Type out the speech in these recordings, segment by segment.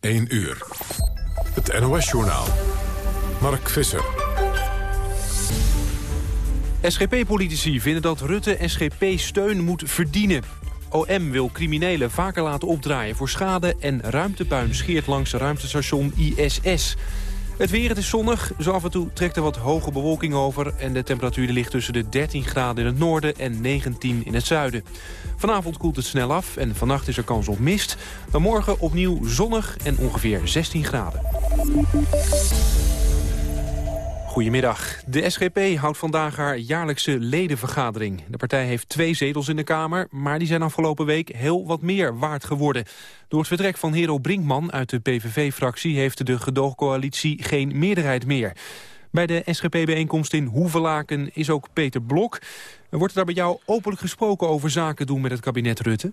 1 uur. Het NOS-journaal. Mark Visser. SGP-politici vinden dat Rutte SGP-steun moet verdienen. OM wil criminelen vaker laten opdraaien voor schade... en ruimtepuin scheert langs ruimtestation ISS. Het weer, het is zonnig. Zo af en toe trekt er wat hoge bewolking over... en de temperatuur ligt tussen de 13 graden in het noorden en 19 in het zuiden. Vanavond koelt het snel af en vannacht is er kans op mist. Dan morgen opnieuw zonnig en ongeveer 16 graden. Goedemiddag. De SGP houdt vandaag haar jaarlijkse ledenvergadering. De partij heeft twee zetels in de Kamer, maar die zijn afgelopen week heel wat meer waard geworden. Door het vertrek van Hero Brinkman uit de PVV-fractie heeft de gedoogcoalitie geen meerderheid meer. Bij de SGP-bijeenkomst in Hoevelaken is ook Peter Blok. Wordt er daar bij jou openlijk gesproken over zaken doen met het kabinet Rutte?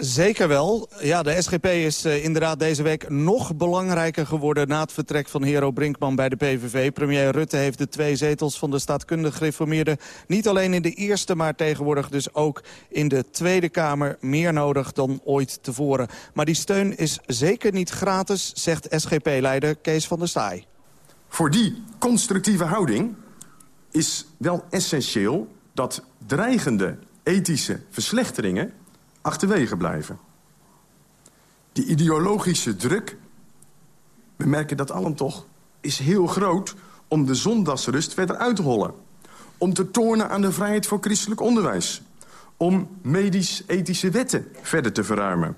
Zeker wel. Ja, de SGP is uh, inderdaad deze week nog belangrijker geworden... na het vertrek van Hero Brinkman bij de PVV. Premier Rutte heeft de twee zetels van de staatkundig gereformeerden... niet alleen in de Eerste, maar tegenwoordig dus ook in de Tweede Kamer... meer nodig dan ooit tevoren. Maar die steun is zeker niet gratis, zegt SGP-leider Kees van der Staaij. Voor die constructieve houding is wel essentieel... dat dreigende ethische verslechteringen achterwege blijven. Die ideologische druk, we merken dat allen toch, is heel groot om de zondagsrust verder uit te hollen. Om te tornen aan de vrijheid voor christelijk onderwijs. Om medisch-ethische wetten verder te verruimen.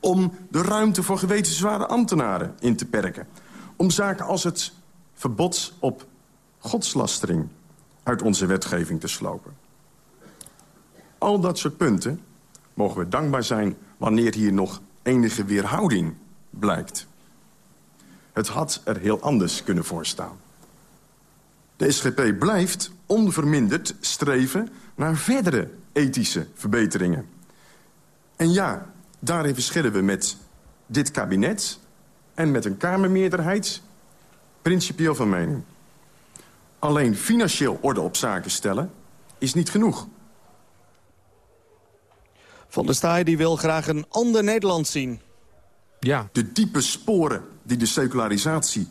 Om de ruimte voor gewetensware ambtenaren in te perken. Om zaken als het verbod op godslastering uit onze wetgeving te slopen. Al dat soort punten mogen we dankbaar zijn wanneer hier nog enige weerhouding blijkt. Het had er heel anders kunnen voorstaan. De SGP blijft onverminderd streven naar verdere ethische verbeteringen. En ja, daarin verschillen we met dit kabinet... en met een Kamermeerderheid principieel van mening. Alleen financieel orde op zaken stellen is niet genoeg. Van der Staaij die wil graag een ander Nederland zien. Ja. De diepe sporen die de secularisatie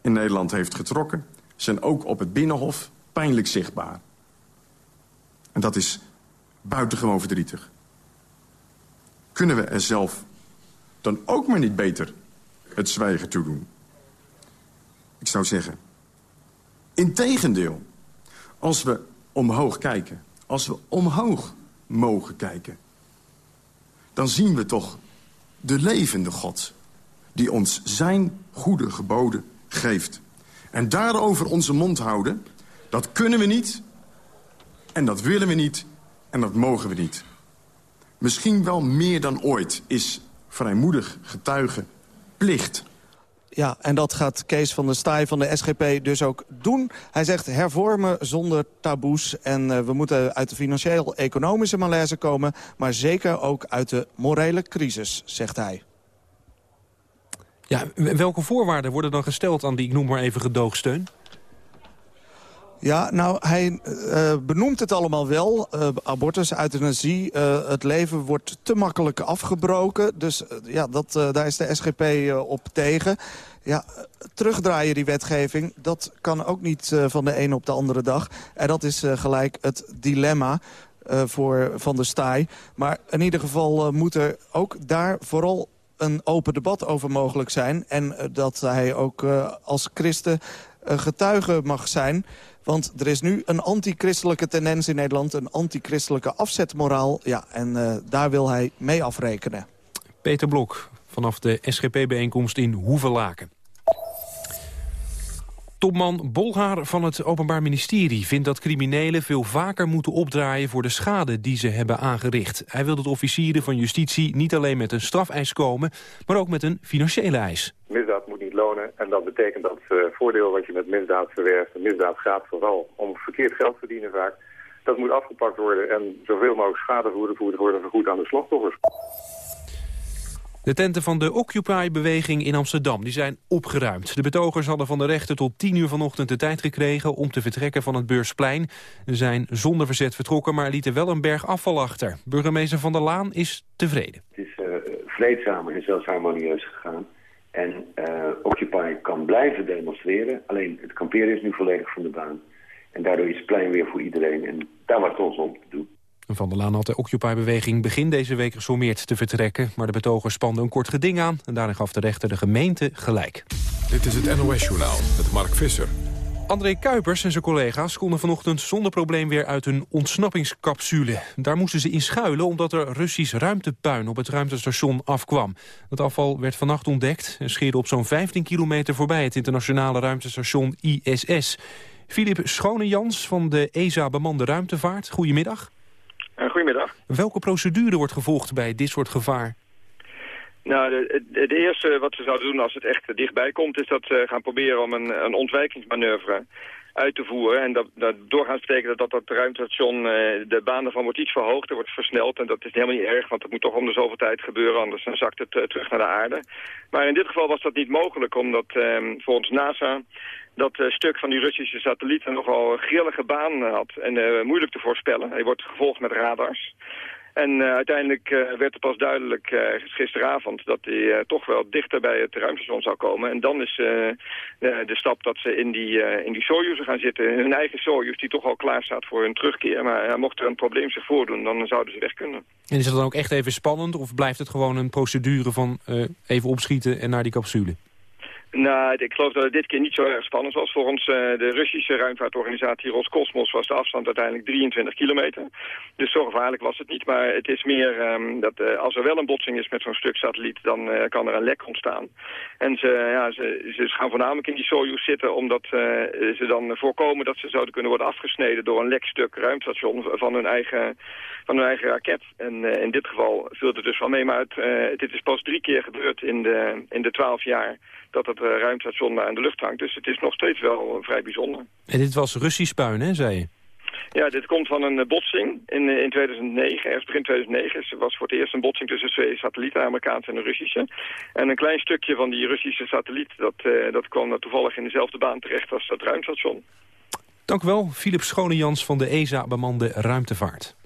in Nederland heeft getrokken... zijn ook op het Binnenhof pijnlijk zichtbaar. En dat is buitengewoon verdrietig. Kunnen we er zelf dan ook maar niet beter het zwijgen toedoen? Ik zou zeggen, integendeel, als we omhoog kijken... als we omhoog mogen kijken dan zien we toch de levende God... die ons zijn goede geboden geeft. En daarover onze mond houden, dat kunnen we niet... en dat willen we niet en dat mogen we niet. Misschien wel meer dan ooit is vrijmoedig getuigen plicht... Ja, en dat gaat Kees van der Staaij van de SGP dus ook doen. Hij zegt hervormen zonder taboes. En uh, we moeten uit de financieel-economische malaise komen... maar zeker ook uit de morele crisis, zegt hij. Ja, welke voorwaarden worden dan gesteld aan die, ik noem maar even, gedoogsteun? Ja, nou, hij uh, benoemt het allemaal wel. Uh, abortus, euthanasie, het leven wordt te makkelijk afgebroken. Dus ja, dat, daar is de SGP op tegen. Ja, terugdraaien die wetgeving, dat kan ook niet van de ene op de andere dag. En dat is gelijk het dilemma. voor Van der Staaij. Maar in ieder geval moet er ook daar vooral een open debat over mogelijk zijn. En dat hij ook als christen getuige mag zijn want er is nu een antichristelijke tendens in Nederland, een antichristelijke afzetmoraal. Ja, en uh, daar wil hij mee afrekenen. Peter Blok vanaf de SGP-bijeenkomst in Hoevelaken. Topman Bolhaar van het Openbaar Ministerie vindt dat criminelen veel vaker moeten opdraaien voor de schade die ze hebben aangericht. Hij wil dat officieren van justitie niet alleen met een strafeis komen, maar ook met een financiële eis. Misdaad moet niet lonen en dat betekent dat uh, voordeel wat je met misdaad verwerft, en misdaad gaat vooral om verkeerd geld verdienen vaak, dat moet afgepakt worden en zoveel mogelijk schadevergoed worden vergoed aan de slachtoffers. De tenten van de Occupy-beweging in Amsterdam die zijn opgeruimd. De betogers hadden van de rechter tot 10 uur vanochtend de tijd gekregen... om te vertrekken van het Beursplein. Ze zijn zonder verzet vertrokken, maar lieten wel een berg afval achter. Burgemeester Van der Laan is tevreden. Het is uh, vreedzaam en zelfs harmonieus gegaan. En Occupy kan blijven demonstreren, alleen het kamperen is nu volledig van de baan. En daardoor is het plein weer voor iedereen en daar was het ons om te doen. Van der Laan had de Occupy-beweging begin deze week gesommeerd te vertrekken. Maar de betogers spanden een kort geding aan en daarin gaf de rechter de gemeente gelijk. Dit is het NOS-journaal met Mark Visser. André Kuipers en zijn collega's konden vanochtend zonder probleem weer uit hun ontsnappingscapsule. Daar moesten ze in schuilen omdat er Russisch ruimtepuin op het ruimtestation afkwam. Het afval werd vannacht ontdekt en scheerde op zo'n 15 kilometer voorbij het internationale ruimtestation ISS. Filip Schonejans van de ESA bemande ruimtevaart, goedemiddag. Uh, goedemiddag. Welke procedure wordt gevolgd bij dit soort gevaar? Nou, het eerste wat ze zouden doen als het echt dichtbij komt... is dat ze gaan proberen om een, een ontwijkingsmanoeuvre uit te voeren. En dat, dat doorgaans betekent dat dat, dat ruimtestation, uh, de baan ervan wordt iets verhoogd, er wordt versneld. En dat is helemaal niet erg, want dat moet toch om de zoveel tijd gebeuren, anders dan zakt het uh, terug naar de aarde. Maar in dit geval was dat niet mogelijk, omdat uh, volgens NASA dat uh, stuk van die Russische satelliet nogal grillige baan had en moeilijk te voorspellen. Hij wordt gevolgd met radars. En uh, uiteindelijk werd het pas duidelijk gisteravond dat hij toch wel dichter bij het ruimtestation zou komen. En dan is de stap dat ze in die, in die Soyuz gaan zitten, hun eigen Soyuz die toch al klaar staat voor hun terugkeer. Maar mocht er een probleem zich voordoen, dan zouden ze weg kunnen. En is het dan ook echt even spannend of blijft het gewoon een procedure van even opschieten en naar die capsule? Nou, ik geloof dat het dit keer niet zo erg spannend was. Volgens uh, de Russische ruimvaartorganisatie Roscosmos was de afstand uiteindelijk 23 kilometer. Dus zo gevaarlijk was het niet. Maar het is meer um, dat uh, als er wel een botsing is met zo'n stuk satelliet, dan uh, kan er een lek ontstaan. En ze, ja, ze, ze gaan voornamelijk in die Soyuz zitten omdat ze dan voorkomen dat ze zouden kunnen worden afgesneden door een lekstuk ruimtestation van hun eigen, van hun eigen raket. En in dit geval viel het dus wel mee. Maar het, dit is pas drie keer gebeurd in de, in de 12 jaar dat het uh, ruimtestation aan de lucht hangt. Dus het is nog steeds wel uh, vrij bijzonder. En dit was Russisch puin, hè, zei je? Ja, dit komt van een uh, botsing in, in 2009, ergens begin 2009. Het was voor het eerst een botsing tussen twee satellieten, de Amerikaanse en de Russische. En een klein stukje van die Russische satelliet, dat, dat kwam toevallig in dezelfde baan terecht als dat ruimtestation. Dank u wel, Philip Schonejans van de ESA bemande ruimtevaart.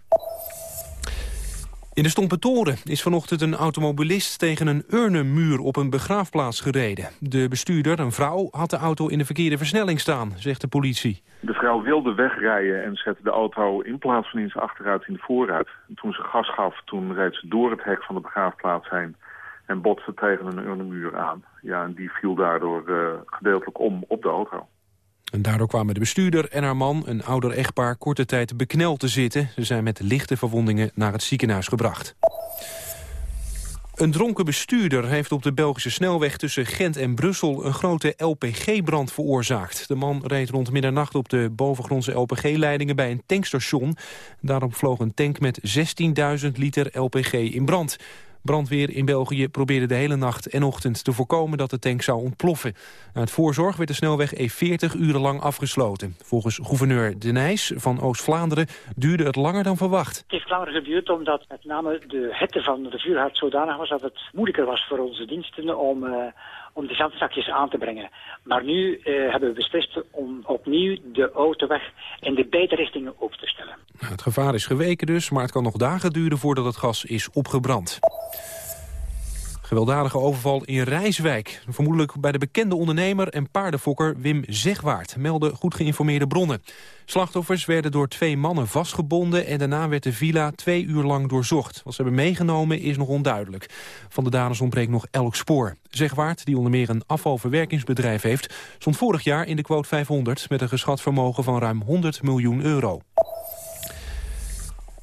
In de Stompe Toren is vanochtend een automobilist tegen een urnenmuur op een begraafplaats gereden. De bestuurder, een vrouw, had de auto in de verkeerde versnelling staan, zegt de politie. De vrouw wilde wegrijden en zette de auto in plaats van in zijn achteruit in de vooruit. En toen ze gas gaf, toen reed ze door het hek van de begraafplaats heen en botste tegen een urnenmuur aan. Ja, en die viel daardoor uh, gedeeltelijk om op de auto. En daardoor kwamen de bestuurder en haar man, een ouder echtpaar, korte tijd bekneld te zitten. Ze zijn met lichte verwondingen naar het ziekenhuis gebracht. Een dronken bestuurder heeft op de Belgische snelweg tussen Gent en Brussel een grote LPG-brand veroorzaakt. De man reed rond middernacht op de bovengrondse LPG-leidingen bij een tankstation. Daarop vloog een tank met 16.000 liter LPG in brand. Brandweer in België probeerde de hele nacht en ochtend te voorkomen dat de tank zou ontploffen. Uit voorzorg werd de snelweg E40 urenlang afgesloten. Volgens gouverneur De Nijs van Oost-Vlaanderen duurde het langer dan verwacht. Het heeft langer geduurd omdat met name de hitte van de vuurhaard zodanig was dat het moeilijker was voor onze diensten om... Uh, om de zandzakjes aan te brengen. Maar nu uh, hebben we beslist om opnieuw de autoweg in de beide richtingen open te stellen. Nou, het gevaar is geweken dus, maar het kan nog dagen duren voordat het gas is opgebrand. Gewelddadige overval in Rijswijk. Vermoedelijk bij de bekende ondernemer en paardenfokker Wim Zegwaard, melden goed geïnformeerde bronnen. Slachtoffers werden door twee mannen vastgebonden en daarna werd de villa twee uur lang doorzocht. Wat ze hebben meegenomen is nog onduidelijk. Van de daders ontbreekt nog elk spoor. Zegwaard, die onder meer een afvalverwerkingsbedrijf heeft, stond vorig jaar in de quote 500 met een geschat vermogen van ruim 100 miljoen euro.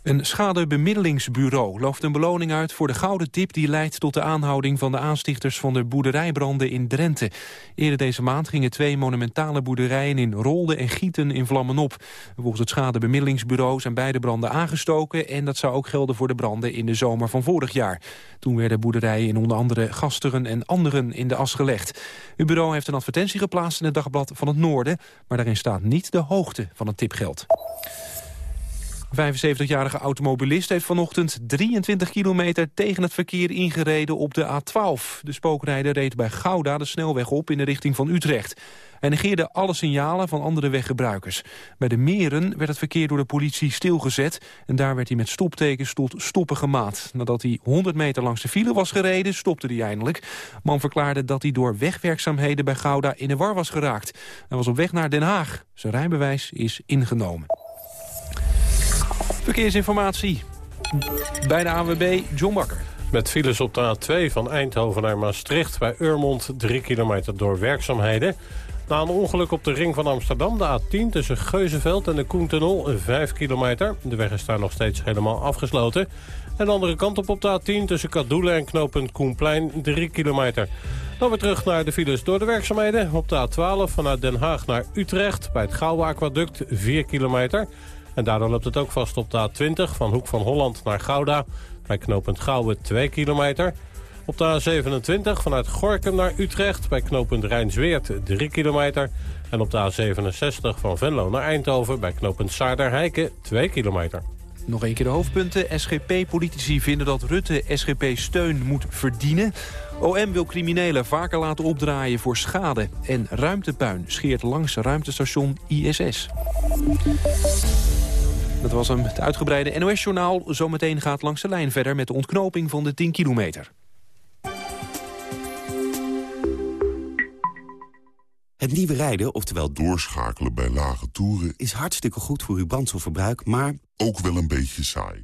Een schadebemiddelingsbureau looft een beloning uit voor de gouden tip die leidt tot de aanhouding van de aanstichters van de boerderijbranden in Drenthe. Eerder deze maand gingen twee monumentale boerderijen in Rolde en Gieten in vlammen op. Volgens het schadebemiddelingsbureau zijn beide branden aangestoken en dat zou ook gelden voor de branden in de zomer van vorig jaar. Toen werden boerderijen in onder andere Gasteren en anderen in de as gelegd. Het bureau heeft een advertentie geplaatst in het Dagblad van het Noorden, maar daarin staat niet de hoogte van het tipgeld. 75-jarige automobilist heeft vanochtend 23 kilometer tegen het verkeer ingereden op de A12. De spookrijder reed bij Gouda de snelweg op in de richting van Utrecht. Hij negeerde alle signalen van andere weggebruikers. Bij de meren werd het verkeer door de politie stilgezet... en daar werd hij met stoptekens tot stoppen gemaakt. Nadat hij 100 meter langs de file was gereden, stopte hij eindelijk. Man verklaarde dat hij door wegwerkzaamheden bij Gouda in de war was geraakt. Hij was op weg naar Den Haag. Zijn rijbewijs is ingenomen. Verkeersinformatie bij de AWB John Bakker. Met files op de A2 van Eindhoven naar Maastricht... bij Urmond 3 kilometer door werkzaamheden. Na een ongeluk op de ring van Amsterdam, de A10... tussen Geuzenveld en de Koentunnel, 5 kilometer. De weg is daar nog steeds helemaal afgesloten. En de andere kant op op de A10 tussen Kadoelen en knooppunt Koenplein, 3 kilometer. Dan weer terug naar de files door de werkzaamheden. Op de A12 vanuit Den Haag naar Utrecht bij het Gouwe Aquaduct, 4 kilometer... En daardoor loopt het ook vast op de A20 van Hoek van Holland naar Gouda. Bij knooppunt Gouwe 2 kilometer. Op de A27 vanuit Gorkum naar Utrecht bij knooppunt Rijnsweert 3 kilometer. En op de A67 van Venlo naar Eindhoven bij knooppunt Saarderheiken 2 kilometer. Nog een keer de hoofdpunten. SGP-politici vinden dat Rutte SGP-steun moet verdienen. OM wil criminelen vaker laten opdraaien voor schade. En ruimtepuin scheert langs ruimtestation ISS. Dat was hem, het uitgebreide NOS-journaal. Zometeen gaat langs de lijn verder met de ontknoping van de 10 kilometer. Het nieuwe rijden, oftewel doorschakelen bij lage toeren... is hartstikke goed voor uw brandstofverbruik, maar... ook wel een beetje saai.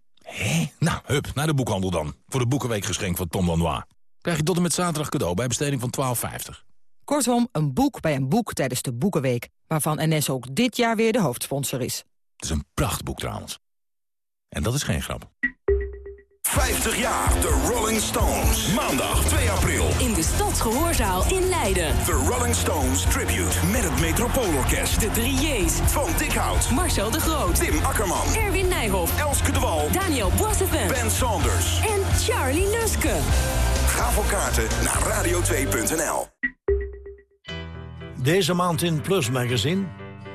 Hé? Nou, hup, naar de boekhandel dan. Voor de Boekenweekgeschenk van Tom Lanois. Krijg je tot en met zaterdag cadeau bij besteding van 12,50. Kortom, een boek bij een boek tijdens de Boekenweek... waarvan NS ook dit jaar weer de hoofdsponsor is. Het is een prachtboek trouwens. En dat is geen grap. 50 jaar de Rolling Stones. Maandag 2 april. In de Stadsgehoorzaal in Leiden. The Rolling Stones Tribute. Met het Metropoolorkest. De 3 J's. Van Dikhout. Marcel de Groot. Tim Akkerman. Erwin Nijhoff. Elske de Wal. Daniel Boissevin. Ben Saunders. En Charlie Luske. Ga voor kaarten naar radio2.nl. Deze maand in Plus Magazine.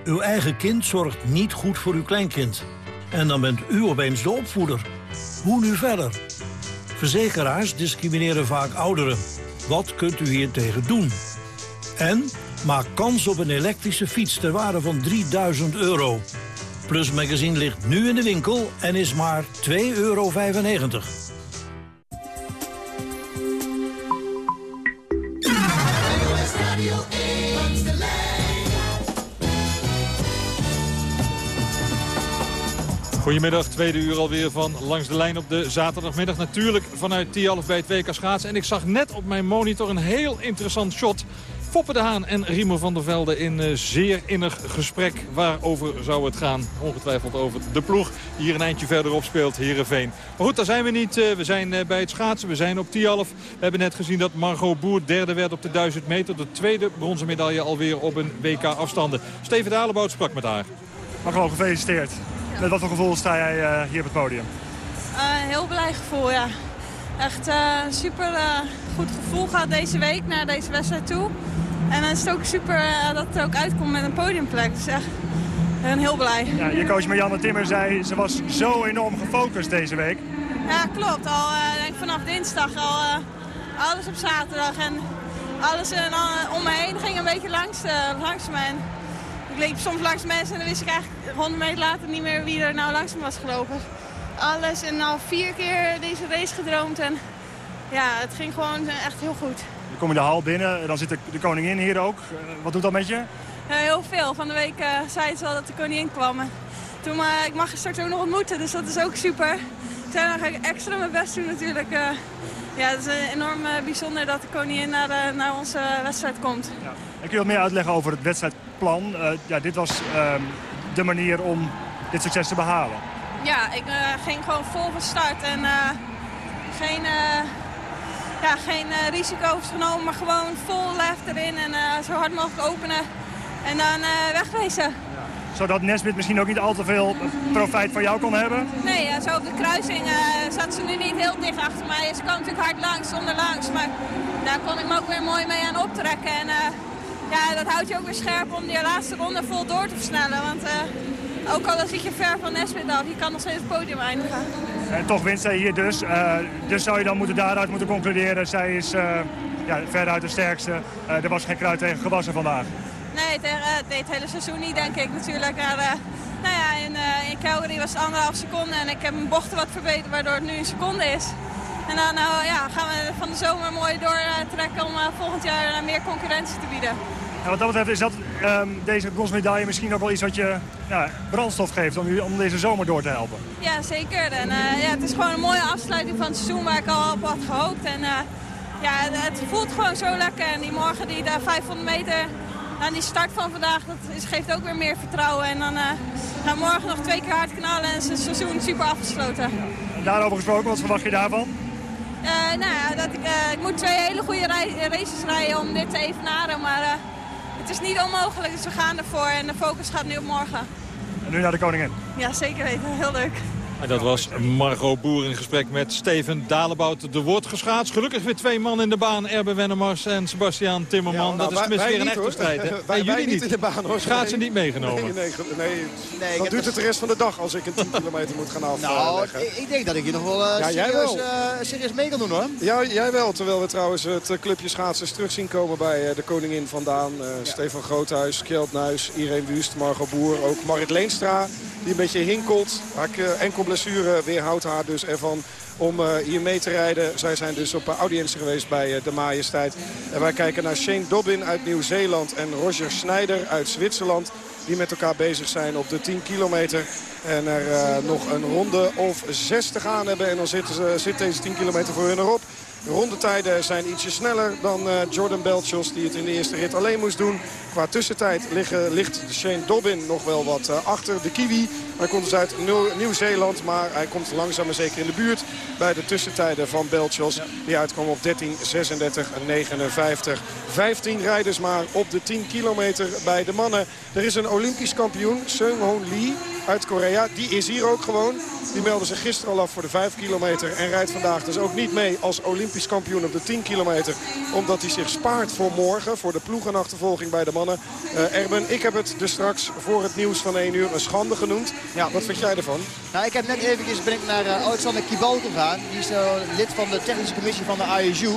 Uw eigen kind zorgt niet goed voor uw kleinkind. En dan bent u opeens de opvoeder. Hoe nu verder? Verzekeraars discrimineren vaak ouderen. Wat kunt u hier tegen doen? En maak kans op een elektrische fiets ter waarde van 3000 euro. Plus Magazine ligt nu in de winkel en is maar 2,95 euro. Goedemiddag, tweede uur alweer van Langs de Lijn op de zaterdagmiddag. Natuurlijk vanuit Tialf bij het WK Schaatsen. En ik zag net op mijn monitor een heel interessant shot. Foppe de Haan en Riemer van der Velde in uh, zeer innig gesprek. Waarover zou het gaan? Ongetwijfeld over de ploeg hier een eindje verderop speelt, Heerenveen. Maar goed, daar zijn we niet. Uh, we zijn uh, bij het schaatsen, we zijn op Tialf. We hebben net gezien dat Margot Boer derde werd op de 1000 meter. De tweede bronzen medaille alweer op een WK afstanden. Steven Dalebout sprak met haar. Margot, gefeliciteerd. Met wat voor gevoel sta jij uh, hier op het podium? Uh, heel blij gevoel, ja. Echt uh, super goed gevoel gehad deze week naar deze wedstrijd toe. En dan is het ook super dat het ook uitkomt met een podiumplek. Dus echt ben heel blij. Ja, je coach Marianne Timmer zei, ze was zo enorm gefocust deze week. Ja, klopt. Al denk vanaf dinsdag al alles op zaterdag. En alles om me heen ging een beetje langs, langs me. En ik liep soms langs mensen en dan wist ik eigenlijk 100 meter later niet meer wie er nou langs me was gelopen. Alles en al vier keer deze race gedroomd en ja, het ging gewoon echt heel goed. Je komt in de hal binnen, dan zit de, de koningin hier ook. Wat doet dat met je? Uh, heel veel. Van de week uh, zei ze al dat de koningin kwam. Toen, uh, ik mag je straks ook nog ontmoeten, dus dat is ook super. Dan ga ik extra mijn best doen natuurlijk. ja, het is enorm bijzonder dat de koningin naar, naar onze wedstrijd komt. Ja. En kun je wat meer uitleggen over het wedstrijdplan? Uh, ja, dit was uh, de manier om dit succes te behalen. ja, ik eh, ging gewoon vol van start. En eh, geen, eh, ja, geen eh, risico's genomen, maar gewoon vol lef erin. En eh, zo hard mogelijk openen. En dan eh, wegwezen. Zodat Nesbit misschien ook niet al te veel profijt van jou kon hebben. Nee, ja, zo op de kruising eh, zat ze nu niet heel dicht achter mij. Ze kwam natuurlijk hard langs, zonder langs. Maar daar kon ik me ook weer mooi mee aan optrekken. En eh, ja, dat houdt je ook weer scherp om die laatste ronde vol door te versnellen. Want eh, ook al zit je ver van Nesbit af, je kan nog steeds het podium eindigen. En toch wint zij hier dus. Eh, dus zou je dan moeten daaruit moeten concluderen. Zij is uh, ja, veruit de sterkste. Er was geen kruid tegen gewassen vandaag. Nee, tegen, uh, het hele seizoen niet denk ik natuurlijk. Maar, nou ja, in, in Calgary was het anderhalf seconde en ik heb mijn bochten wat verbeterd waardoor het nu een seconde is. En dan ja, gaan we van de zomer mooi doortrekken om volgend jaar meer concurrentie te bieden. En wat dat betreft is dat, um, deze bronsmedaille misschien ook wel iets wat je ja, brandstof geeft om, om deze zomer door te helpen. Ja, zeker. En, ja, het is gewoon een mooie afsluiting van het seizoen waar ik al op had gehoopt. En, ja, het voelt gewoon zo lekker. En die morgen die daar 500 meter nou, die start van vandaag dat is, geeft ook weer meer vertrouwen. En dan uh, gaan morgen nog twee keer hard knallen en is het seizoen super afgesloten. En daarover gesproken, wat verwacht je daarvan? Nou ja, dat ik, ik moet twee hele goede races rijden om dit te evenaren. Maar het is niet onmogelijk, dus we gaan ervoor. En de focus gaat nu op morgen. En nu naar de koningin? Ja, zeker weten. Heel leuk. En dat was Margot Boer in gesprek met Steven Dalebout. Er wordt geschaatst. Gelukkig weer twee man in de baan. Erbe Wennemars en Sebastiaan Timmerman. Ja, nou, dat is tenminste weer een echte strijd. Hè? wij, jullie niet in de baan hoor. Schaatsen niet meegenomen. Nee, nee, nee. nee dan duurt het de rest van de dag als ik een 10 kilometer moet gaan afleggen. Nou, ik denk dat ik je nog wel, uh, ja, serieus, wel. Uh, serieus mee kan doen hoor. Ja, jij wel. Terwijl we trouwens het clubje schaatsers terug zien komen bij de koningin vandaan. Uh, ja. Stefan Groothuis, Kjeld Nuis, Irene Wust, Margot Boer. Ook Marit Leenstra die een beetje hinkelt. Haak, enkel blessure weerhoudt haar dus ervan om uh, hier mee te rijden. Zij zijn dus op audiëntie geweest bij uh, de Majesteit. En wij kijken naar Shane Dobbin uit Nieuw-Zeeland en Roger Schneider uit Zwitserland. Die met elkaar bezig zijn op de 10 kilometer. En er nog een ronde of zes te gaan hebben. En dan zit, zit deze 10 kilometer voor hun erop. De rondetijden zijn ietsje sneller dan uh, Jordan Belchos die het in de eerste rit alleen moest doen. Qua tussentijd liggen, ligt Shane Dobbin nog wel wat uh, achter de Kiwi. Hij komt dus uit Nieuw-Zeeland, maar hij komt langzaam maar zeker in de buurt bij de tussentijden van Belchos. Die uitkomen op 13, 36, 59. 15 rijders maar op de 10 kilometer bij de mannen. Er is een Olympisch kampioen, Seung-Hoon Lee uit Korea. Die is hier ook gewoon. Die meldde zich gisteren al af voor de 5 kilometer. En rijdt vandaag dus ook niet mee als Olympisch kampioen op de 10 kilometer. Omdat hij zich spaart voor morgen. Voor de ploegenachtervolging bij de mannen. Uh, Erben, ik heb het dus straks voor het nieuws van 1 uur een schande genoemd. Ja. Wat vind jij ervan? Nou, ik heb net eventjes ben ik naar uh, Alexander Kibal gegaan. Die is uh, lid van de technische commissie van de ISU.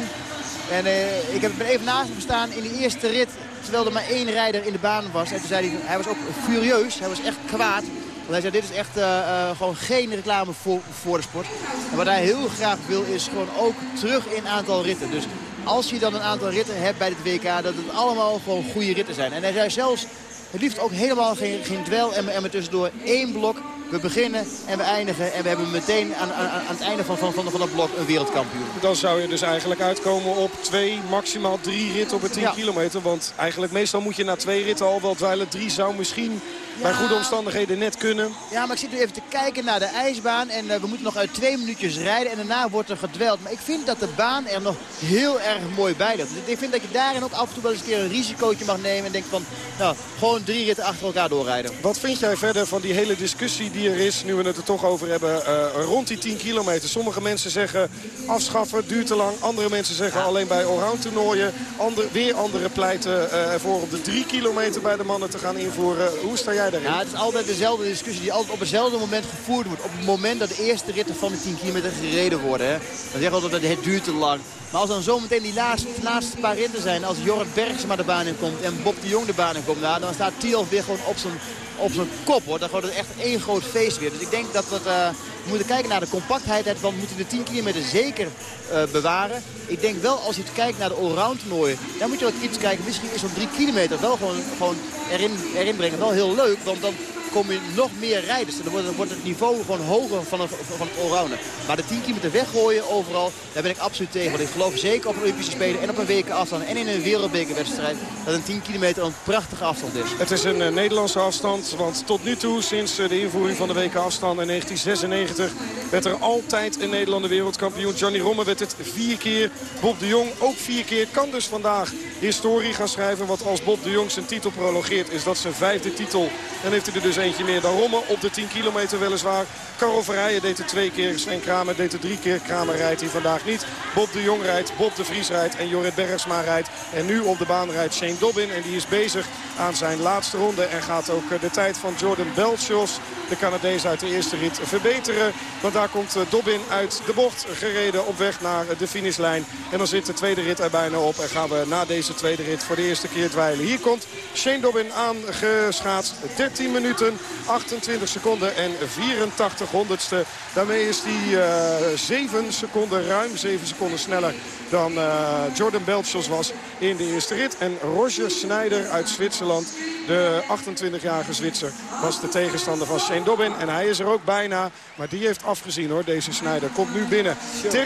En uh, ik heb, ben even naast hem staan in de eerste rit. Terwijl er maar één rijder in de baan was. En toen zei hij, hij was ook furieus. Hij was echt kwaad. Want hij zei, dit is echt uh, uh, gewoon geen reclame voor, voor de sport. En wat hij heel graag wil is gewoon ook terug in aantal ritten. Dus als je dan een aantal ritten hebt bij het WK, dat het allemaal gewoon goede ritten zijn. En hij zei zelfs, het liefst ook helemaal geen, geen dwel en, en met tussendoor één blok. We beginnen en we eindigen en we hebben meteen aan, aan, aan het einde van, van, van, van dat blok een wereldkampioen. Dan zou je dus eigenlijk uitkomen op twee, maximaal drie ritten op een 10 ja. kilometer. Want eigenlijk meestal moet je na twee ritten al wel dweilen. Drie zou misschien. Bij goede omstandigheden net kunnen. Ja, maar ik zit nu even te kijken naar de ijsbaan. En uh, we moeten nog uit twee minuutjes rijden. En daarna wordt er gedweld. Maar ik vind dat de baan er nog heel erg mooi bij ligt. Dus ik vind dat je daarin ook af en toe wel eens een keer een risicootje mag nemen. En denk van, nou, gewoon drie ritten achter elkaar doorrijden. Wat vind jij verder van die hele discussie die er is, nu we het er toch over hebben, uh, rond die 10 kilometer? Sommige mensen zeggen afschaffen, duurt te lang. Andere mensen zeggen alleen bij allround toernooien. Ander, weer andere pleiten uh, ervoor om de 3 kilometer bij de mannen te gaan invoeren. Hoe sta jij Ja, het is altijd dezelfde discussie die altijd op hetzelfde moment gevoerd wordt. Op het moment dat de eerste ritten van de 10 kilometer gereden worden. Hè. Dan zeggen we altijd dat het duurt te lang. Maar als dan zometeen die laatste, laatste paar ritten zijn, als Jorrit Bergsma de baan in komt en Bob de Jong de baan in komt, nou, dan staat Tielf weer gewoon op zijn op zijn kop hoor. Dan wordt het echt één groot feest weer. Dus ik denk dat we, uh, we moeten kijken naar de compactheid. Want we moeten de 10 kilometer zeker uh, bewaren. Ik denk wel als je kijkt naar de allround toernooien. Dan moet je ook iets kijken. Misschien is zo'n 3 kilometer wel gewoon, gewoon erin, erin brengen. Wel heel leuk. Want dan komen nog meer rijders. En dan wordt, wordt het niveau gewoon hoger van het, van het. Maar de 10 kilometer weggooien overal, daar ben ik absoluut tegen. Want ik geloof zeker op de Olympische Spelen en op een weken afstand en in een wereldbekerwedstrijd... dat een 10 kilometer een prachtige afstand is. Het is een eh, Nederlandse afstand, want tot nu toe, sinds eh, de invoering van de WK afstand in 1996... werd er altijd een Nederlander wereldkampioen. Johnny Romme werd het vier keer. Bob de Jong ook vier keer. Kan dus vandaag historie gaan schrijven. Want als Bob de Jong zijn titel prologeert, is dat zijn vijfde titel. Dan heeft hij er dus eentje meer dan Romme. Op de 10 kilometer weliswaar. Karel Verheijen deed het twee keer. Sven Kramer deed het drie keer. Kramer rijdt hij vandaag niet. Bob de Jong rijdt. Bob de Vries rijdt. En Jorrit Bergsma rijdt. En nu op de baan rijdt Shane Dobbin. En die is bezig aan zijn laatste ronde. En gaat ook eh, de tijd van Jordan Belchos, de Canadees uit de eerste rit, verbeteren. Want daar komt eh, Dobbin uit de bocht gereden op weg naar de finishlijn. En dan zit de tweede rit er bijna op. En gaan we na deze tweede rit voor de eerste keer dweilen. Hier komt Shane Dobbin aangeschaatst. 13 minuten, 28 seconden en 84 honderdste. Daarmee is hij uh, 7 seconden, ruim 7 seconden sneller dan uh, Jordan Belchos was in de eerste rit. En Roger Schneider uit Zwitserland, de 28-jarige Zwitser, was de tegenstander van Shane Dobbin. En hij is er ook bijna, maar die heeft afgezien hoor, deze Schneider. Komt nu binnen. 13.50-11.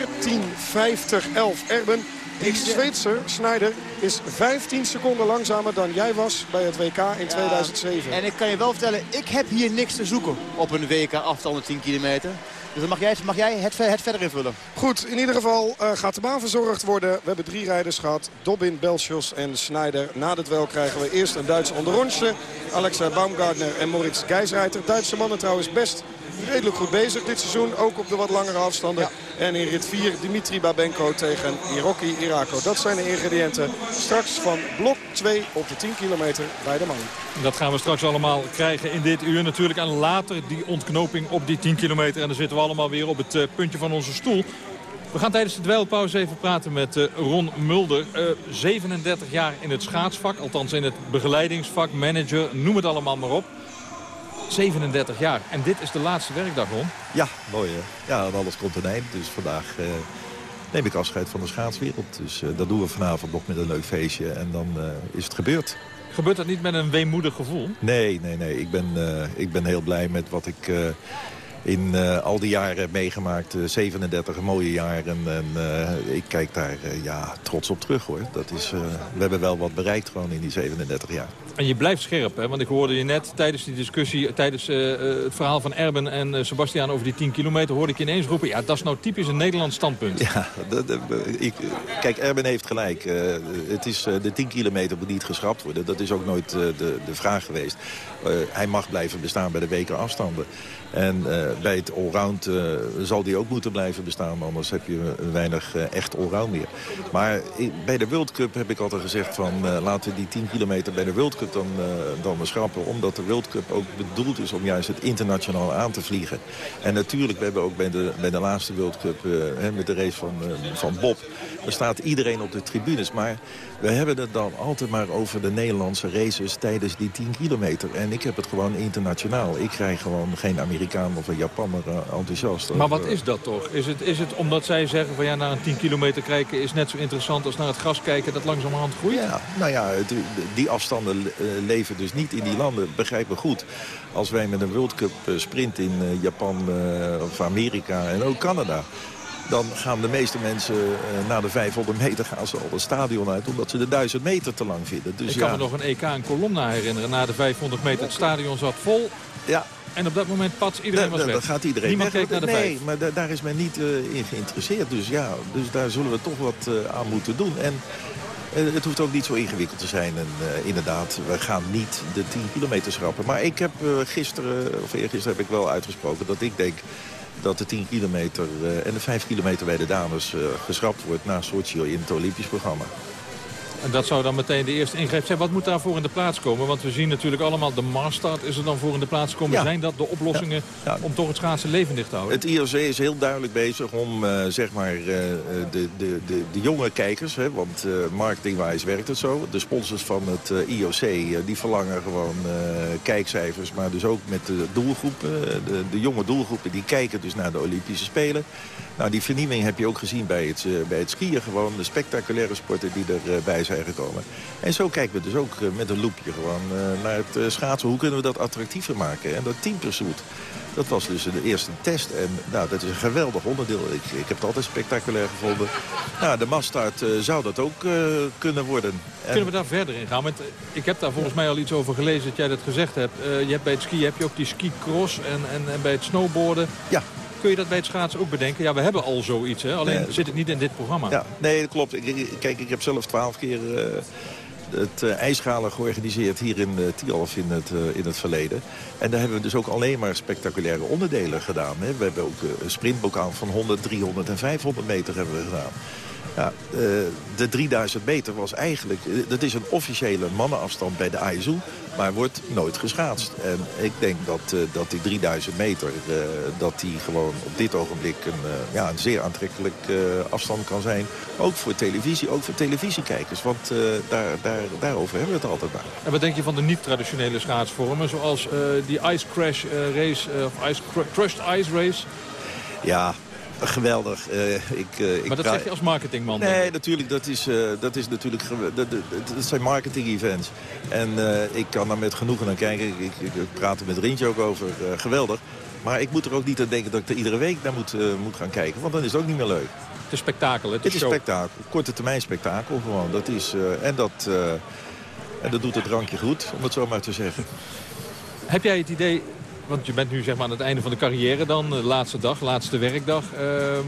Erben, die Zweedser, Schneider, is 15 seconden langzamer dan jij was bij het WK in 2007. En ik kan je wel vertellen, ik heb hier niks te zoeken op een WK afstand van 10 kilometer. Dus dan mag jij, mag jij het, het, verder invullen. Goed, in ieder geval uh, gaat de baan verzorgd worden. We hebben drie rijders gehad. Dobbin, Belschos en Schneider. Na dit wel krijgen we eerst een Duitse onderrondje. Alexa Baumgartner en Moritz Geisreiter. Duitse mannen trouwens best redelijk goed bezig dit seizoen. Ook op de wat langere afstanden. Ja. En in rit 4 Dimitri Babenko tegen Hiroki Irako. Dat zijn de ingrediënten straks van blok 2 op de 10 kilometer bij de mannen. Dat gaan we straks allemaal krijgen in dit uur natuurlijk. En later die ontknoping op die 10 kilometer. En dan zitten we allemaal weer op het uh, puntje van onze stoel. We gaan tijdens de dweilpauze even praten met uh, Ron Mulder. Uh, 37 jaar in het schaatsvak, althans in het begeleidingsvak, manager, noem het allemaal maar op. 37 jaar. En dit is de laatste werkdag, Ron. Ja, mooi hè. Ja, alles komt een eind. Dus vandaag uh, neem ik afscheid van de schaatswereld. Dus uh, dat doen we vanavond nog met een leuk feestje. En dan uh, is het gebeurd. Gebeurt dat niet met een weemoedig gevoel? Nee, nee, nee. Ik ben, ik ben heel blij met wat ik in uh, al die jaren meegemaakt. Uh, 37 mooie jaren. En uh, ik kijk daar ja, trots op terug hoor. Dat is, we hebben wel wat bereikt gewoon in die 37 jaar. En je blijft scherp, hè? want ik hoorde je net tijdens die discussie... tijdens het verhaal van Erben en Sebastian over die 10 kilometer... hoorde ik je ineens roepen, ja, dat is nou typisch een Nederlands standpunt. Ja, dat, ik, kijk, Erben heeft gelijk. het is, de 10 kilometer moet niet geschrapt worden. Dat is ook nooit de, de vraag geweest. hij mag blijven bestaan bij de weken afstanden. En uh, bij het allround uh, zal die ook moeten blijven bestaan. Anders heb je weinig uh, echt allround meer. Maar bij de World Cup heb ik altijd gezegd van... laten we die 10 kilometer bij de World Cup dan, dan schrappen. Omdat de World Cup ook bedoeld is om juist het internationaal aan te vliegen. En natuurlijk, we hebben ook bij de, bij de laatste World Cup... Hè, met de race van, van Bob... er staat iedereen op de tribunes. Maar we hebben het dan altijd maar over de Nederlandse races tijdens die 10 kilometer. En ik heb het gewoon internationaal. Ik krijg gewoon geen Amerikaan of een Japanner uh, enthousiast. Maar wat is dat toch? Is het, is het omdat zij zeggen van ja, naar een 10 kilometer kijken is net zo interessant als naar het gas kijken dat langzamerhand groeit? Ja, nou ja, het, die afstanden uh, leven dus niet in die landen, begrijp me goed. Als wij met een World Cup uh, sprint in Japan of Amerika en ook Canada dan gaan de meeste mensen uh, na de 500 meter gaan ze al het stadion uit... omdat ze de 1000 meter te lang vinden. Dus Ik kan ja. me nog een EK in Colomna herinneren. Na de 500 meter, het stadion zat vol. Ja. En op dat moment pats iedereen was weg. Dan gaat iedereen Niemand weg. keek naar de nee, vijf. maar da, daar is men niet uh, in geïnteresseerd. Dus ja, dus daar zullen we toch wat uh, aan moeten doen. En uh, het hoeft ook niet zo ingewikkeld te zijn. En inderdaad, we gaan niet de 10 kilometer schrappen. Maar ik heb gisteren, of eergisteren heb ik wel uitgesproken dat ik denk dat de 10 kilometer en de 5 kilometer bij de dames geschrapt wordt na Sochi in het Olympisch programma. En dat zou dan meteen de eerste ingreep zijn. Wat moet daarvoor in de plaats komen? Want we zien natuurlijk allemaal de Maastart is er dan voor in de plaats komen. Ja. Zijn dat de oplossingen Ja. Ja. om toch het schaatsen levendig te houden? Het IOC is heel duidelijk bezig om uh, zeg maar, uh, de, de, de, de jonge kijkers, hè, want uh, marketingwijs werkt het zo. De sponsors van het IOC die verlangen gewoon kijkcijfers, maar dus ook met de doelgroepen. De, de jonge doelgroepen die kijken dus naar de Olympische Spelen. Nou, die vernieuwing heb je ook gezien bij het, bij het skiën. Gewoon de spectaculaire sporten die erbij zijn zijn gekomen. En zo kijken we dus ook eh, met een loepje gewoon eh, naar het eh, schaatsen. Hoe kunnen we dat attractiever maken? En dat teampursuit, dat was dus de eerste test. En nou, dat is een geweldig onderdeel. Ik, ik heb het altijd spectaculair gevonden. Nou, de massstart uh, zou dat ook kunnen worden. En... Kunnen we daar verder in gaan? Want ik heb daar volgens mij al iets over gelezen dat jij dat gezegd hebt. Je hebt bij het skiën heb je ook die ski-cross en, en, en bij het snowboarden. Ja. Kun je dat bij het schaatsen ook bedenken? Ja, we hebben al zoiets, hè? alleen nee, zit het niet in dit programma. Ja, nee, dat klopt. Ik, kijk, ik heb zelf twaalf keer het uh, ijsschalen georganiseerd hier in uh, Tialf in het, uh, in het verleden. En daar hebben we dus ook alleen maar spectaculaire onderdelen gedaan. Hè. We hebben ook een sprintbokaal van 100, 300 en 500 meter hebben we gedaan. Ja, de 3000 meter was eigenlijk... dat is een officiële mannenafstand bij de ISU, maar wordt nooit geschaatst. En ik denk dat, dat die 3000 meter... dat die gewoon op dit ogenblik een, ja, een zeer aantrekkelijk afstand kan zijn. Ook voor televisie, ook voor televisiekijkers. Want daar, daar, daarover hebben we het altijd maar. En wat denk je van de niet-traditionele schaatsvormen... zoals die Ice Crash race, of ice Crushed Ice race... Ja, geweldig. Uh, ik, uh, ik maar dat zeg je als marketingman? Nee, natuurlijk. Dat, is, uh, dat, is natuurlijk dat, dat, dat zijn marketing-events. En ik kan daar met genoegen naar kijken. Ik, ik, ik praat er met Rintje ook over. geweldig. Maar ik moet er ook niet aan denken dat ik er iedere week naar moet, moet gaan kijken. Want dan is het ook niet meer leuk. Het is spektakel, het, het is spektakel. Korte termijn spektakel gewoon. Dat is, en, dat, en dat doet het drankje goed, om het zo maar te zeggen. Heb jij het idee want je bent nu zeg maar aan het einde van de carrière dan, de laatste dag, laatste werkdag. Um,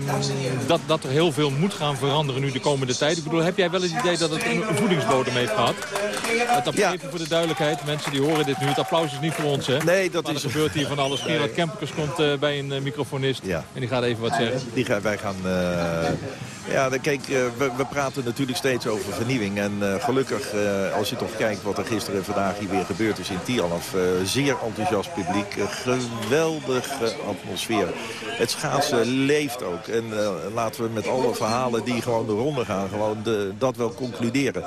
dat, dat er heel veel moet gaan veranderen nu de komende tijd. Ik bedoel, heb jij wel het idee dat het een voedingsbodem heeft gehad? Het ja. even voor de duidelijkheid, mensen die horen dit nu. Het applaus is niet voor ons, hè? Nee, dat maar is... er gebeurt hier van alles. Gerard Kempkers komt uh, bij een uh, microfonist ja. en die gaat even wat zeggen. Die gaan, wij gaan... Uh... Ja, kijk, we, we, praten natuurlijk steeds over vernieuwing. En uh, gelukkig, uh, als je toch kijkt wat er gisteren en vandaag hier weer gebeurd is in Tialf. Uh, zeer enthousiast publiek, geweldige atmosfeer. Het schaatsen leeft ook. En laten we met alle verhalen die gewoon de ronde gaan, gewoon de, dat wel concluderen.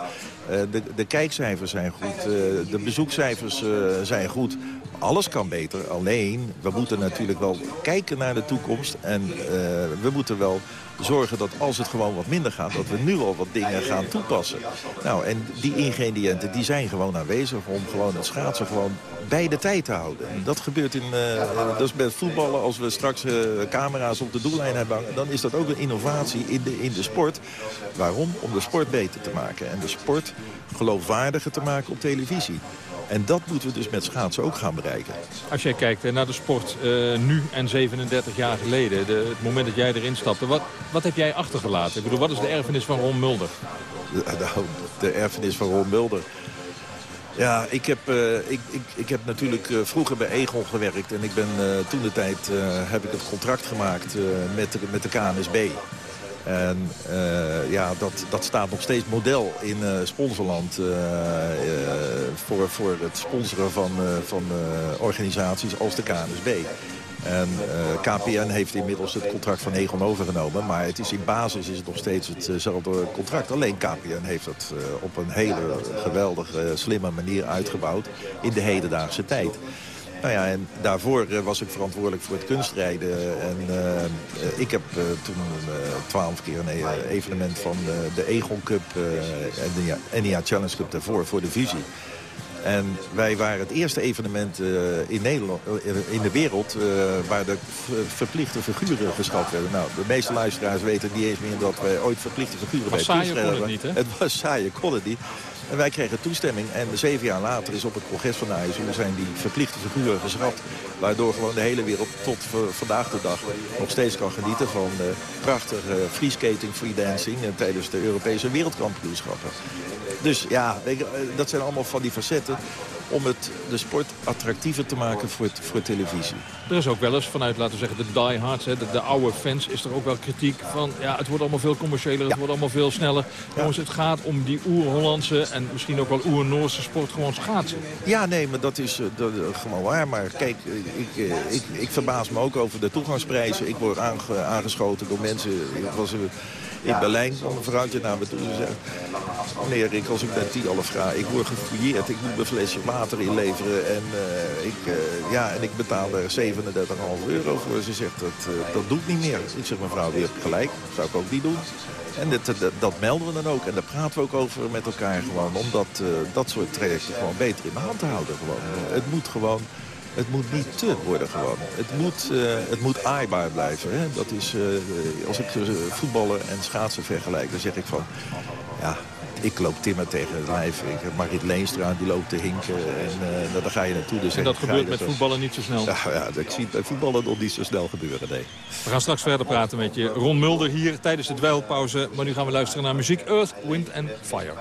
de, de kijkcijfers zijn goed, de bezoekcijfers zijn goed. Alles kan beter, alleen we moeten natuurlijk wel kijken naar de toekomst. En we moeten wel zorgen dat als het gewoon wat minder gaat... dat we nu al wat dingen gaan toepassen. Nou, en die ingrediënten die zijn gewoon aanwezig... om gewoon het schaatsen gewoon bij de tijd te houden. En dat gebeurt in, uh, dat is bij voetballen. Als we straks uh, camera's op de doellijn hebben dan is dat ook een innovatie in de, in de sport. Waarom? Om de sport beter te maken. En de sport geloofwaardiger te maken op televisie. En dat moeten we dus met schaatsen ook gaan bereiken. Als jij kijkt naar de sport uh, nu en 37 jaar geleden, de, het moment dat jij erin stapte, wat, wat heb jij achtergelaten? Ik bedoel, wat is de erfenis van Ron Mulder? De, de, de erfenis van Ron Mulder? Ja, ik heb, uh, ik, ik, ik heb natuurlijk uh, vroeger bij Egon gewerkt. En ik ben uh, toen de tijd heb ik het contract gemaakt met, de, met de KNSB. En uh, ja, dat, dat staat nog steeds model in uh, sponsorland uh, voor, voor het sponsoren van, van organisaties als de KNSB. En KPN heeft inmiddels het contract van Egon overgenomen. Maar het is in basis is het nog steeds hetzelfde contract. Alleen KPN heeft het op een hele geweldige, slimme manier uitgebouwd in de hedendaagse tijd. Nou ja, en daarvoor uh, was ik verantwoordelijk voor het kunstrijden. En uh, ik heb uh, toen twaalf keer een evenement van de Egon Cup en de NIA Challenge Cup daarvoor, voor de visie. En wij waren het eerste evenement in, Nederland, in de wereld waar de verplichte figuren geschat werden. Nou, de meeste luisteraars weten niet eens meer dat wij ooit verplichte figuren bij het hè? Het was saaie, kon het niet. En wij kregen toestemming. En zeven jaar later is op het congres van de zijn die verplichte figuren geschrapt. Waardoor gewoon de hele wereld tot vandaag de dag nog steeds kan genieten van prachtige uh, freeskating, freedancing uh, tijdens de Europese wereldkampioenschappen. Dus ja, dat zijn allemaal van die facetten om het, de sport attractiever te maken voor, het, voor televisie. Er is ook wel eens vanuit, laten we zeggen, de diehards, hè, de, de oude fans... is er ook wel kritiek van, ja, het wordt allemaal veel commerciëler, het wordt allemaal veel sneller. Jongens, het gaat om die oer-Hollandse en misschien ook wel oer-Noorse sport, gewoon schaatsen. Ja, nee, maar dat is dat, gewoon waar. Maar kijk, ik, ik, ik, verbaas me ook over de toegangsprijzen. Ik word aange, aangeschoten door mensen... Was, in Berlijn kwam een vrouwtje naar me toe en zei... Meneer Rick, als ik bij die al ga, ik word gefouilleerd. Ik moet mijn flesje water inleveren. En, uh, ik, uh, ja, en ik betaal er 37,5 euro voor. Ze zegt, dat, uh, dat doet niet meer. Ik zeg, mevrouw, u hebt gelijk. Dat zou ik ook niet doen. En dat, dat, dat melden we dan ook. En daar praten we ook over met elkaar gewoon. Om dat, eh, dat soort trajecten gewoon beter in de hand te houden. Gewoon. Eh, het moet gewoon... Het moet niet te worden gewoon. Het moet, eh, het moet aaibaar blijven. Hè? Dat is, eh, als ik eh, voetballen en schaatsen vergelijk, dan zeg ik van... Ja, ik loop timmer tegen het lijf. Ik heb Marit Leenstra, die loopt te hinken. En uh, daar ga je naartoe. Dus En dat gebeurt met voetballen niet zo snel. Ja, ja, ik zie bij voetballen nog niet zo snel gebeuren, nee. We gaan straks verder praten met je. Ron Mulder hier tijdens de dweilpauze. Maar nu gaan we luisteren naar muziek Earth, Wind and Fire.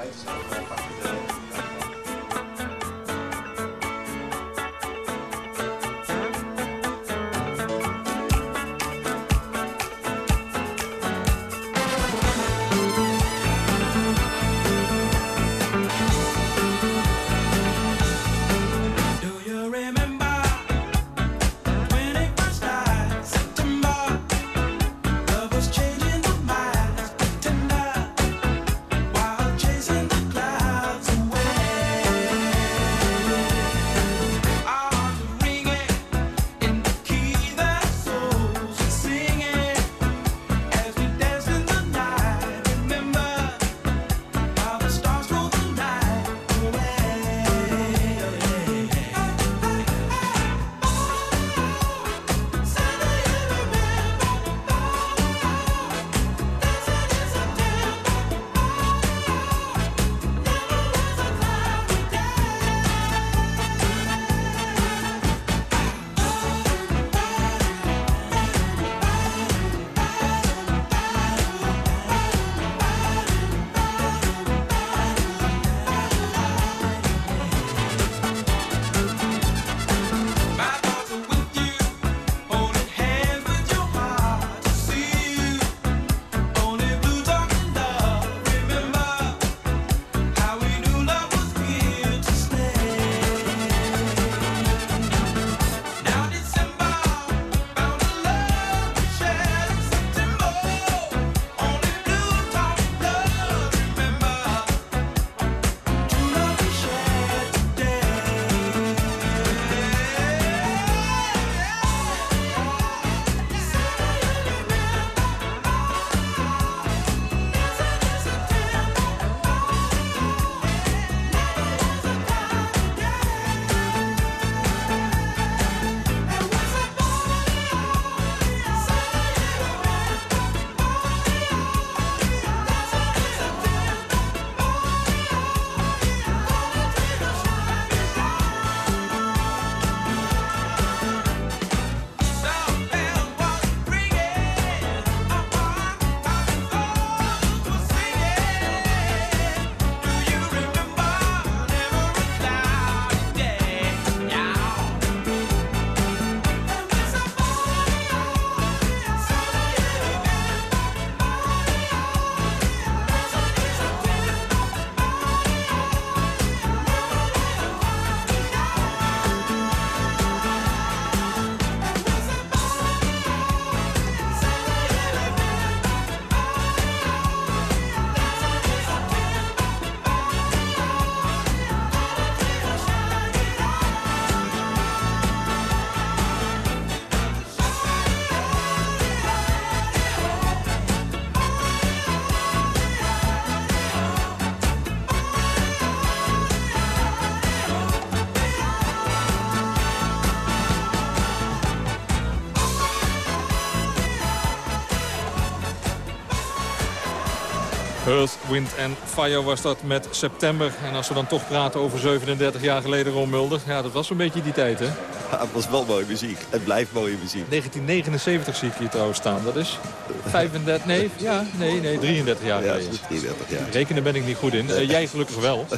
Wind and Fire was dat met september. En als we dan toch praten over 37 jaar geleden, Ron Mulder. Ja, dat was zo'n beetje die tijd, hè? Ja, het was wel mooie muziek. Het blijft mooie muziek. 1979 zie ik hier trouwens staan. Dat is 35, nee, ja, nee, nee, 33 jaar Ja, geleden. is 33 jaar. Rekenen ben ik niet goed in. Eh, jij gelukkig wel.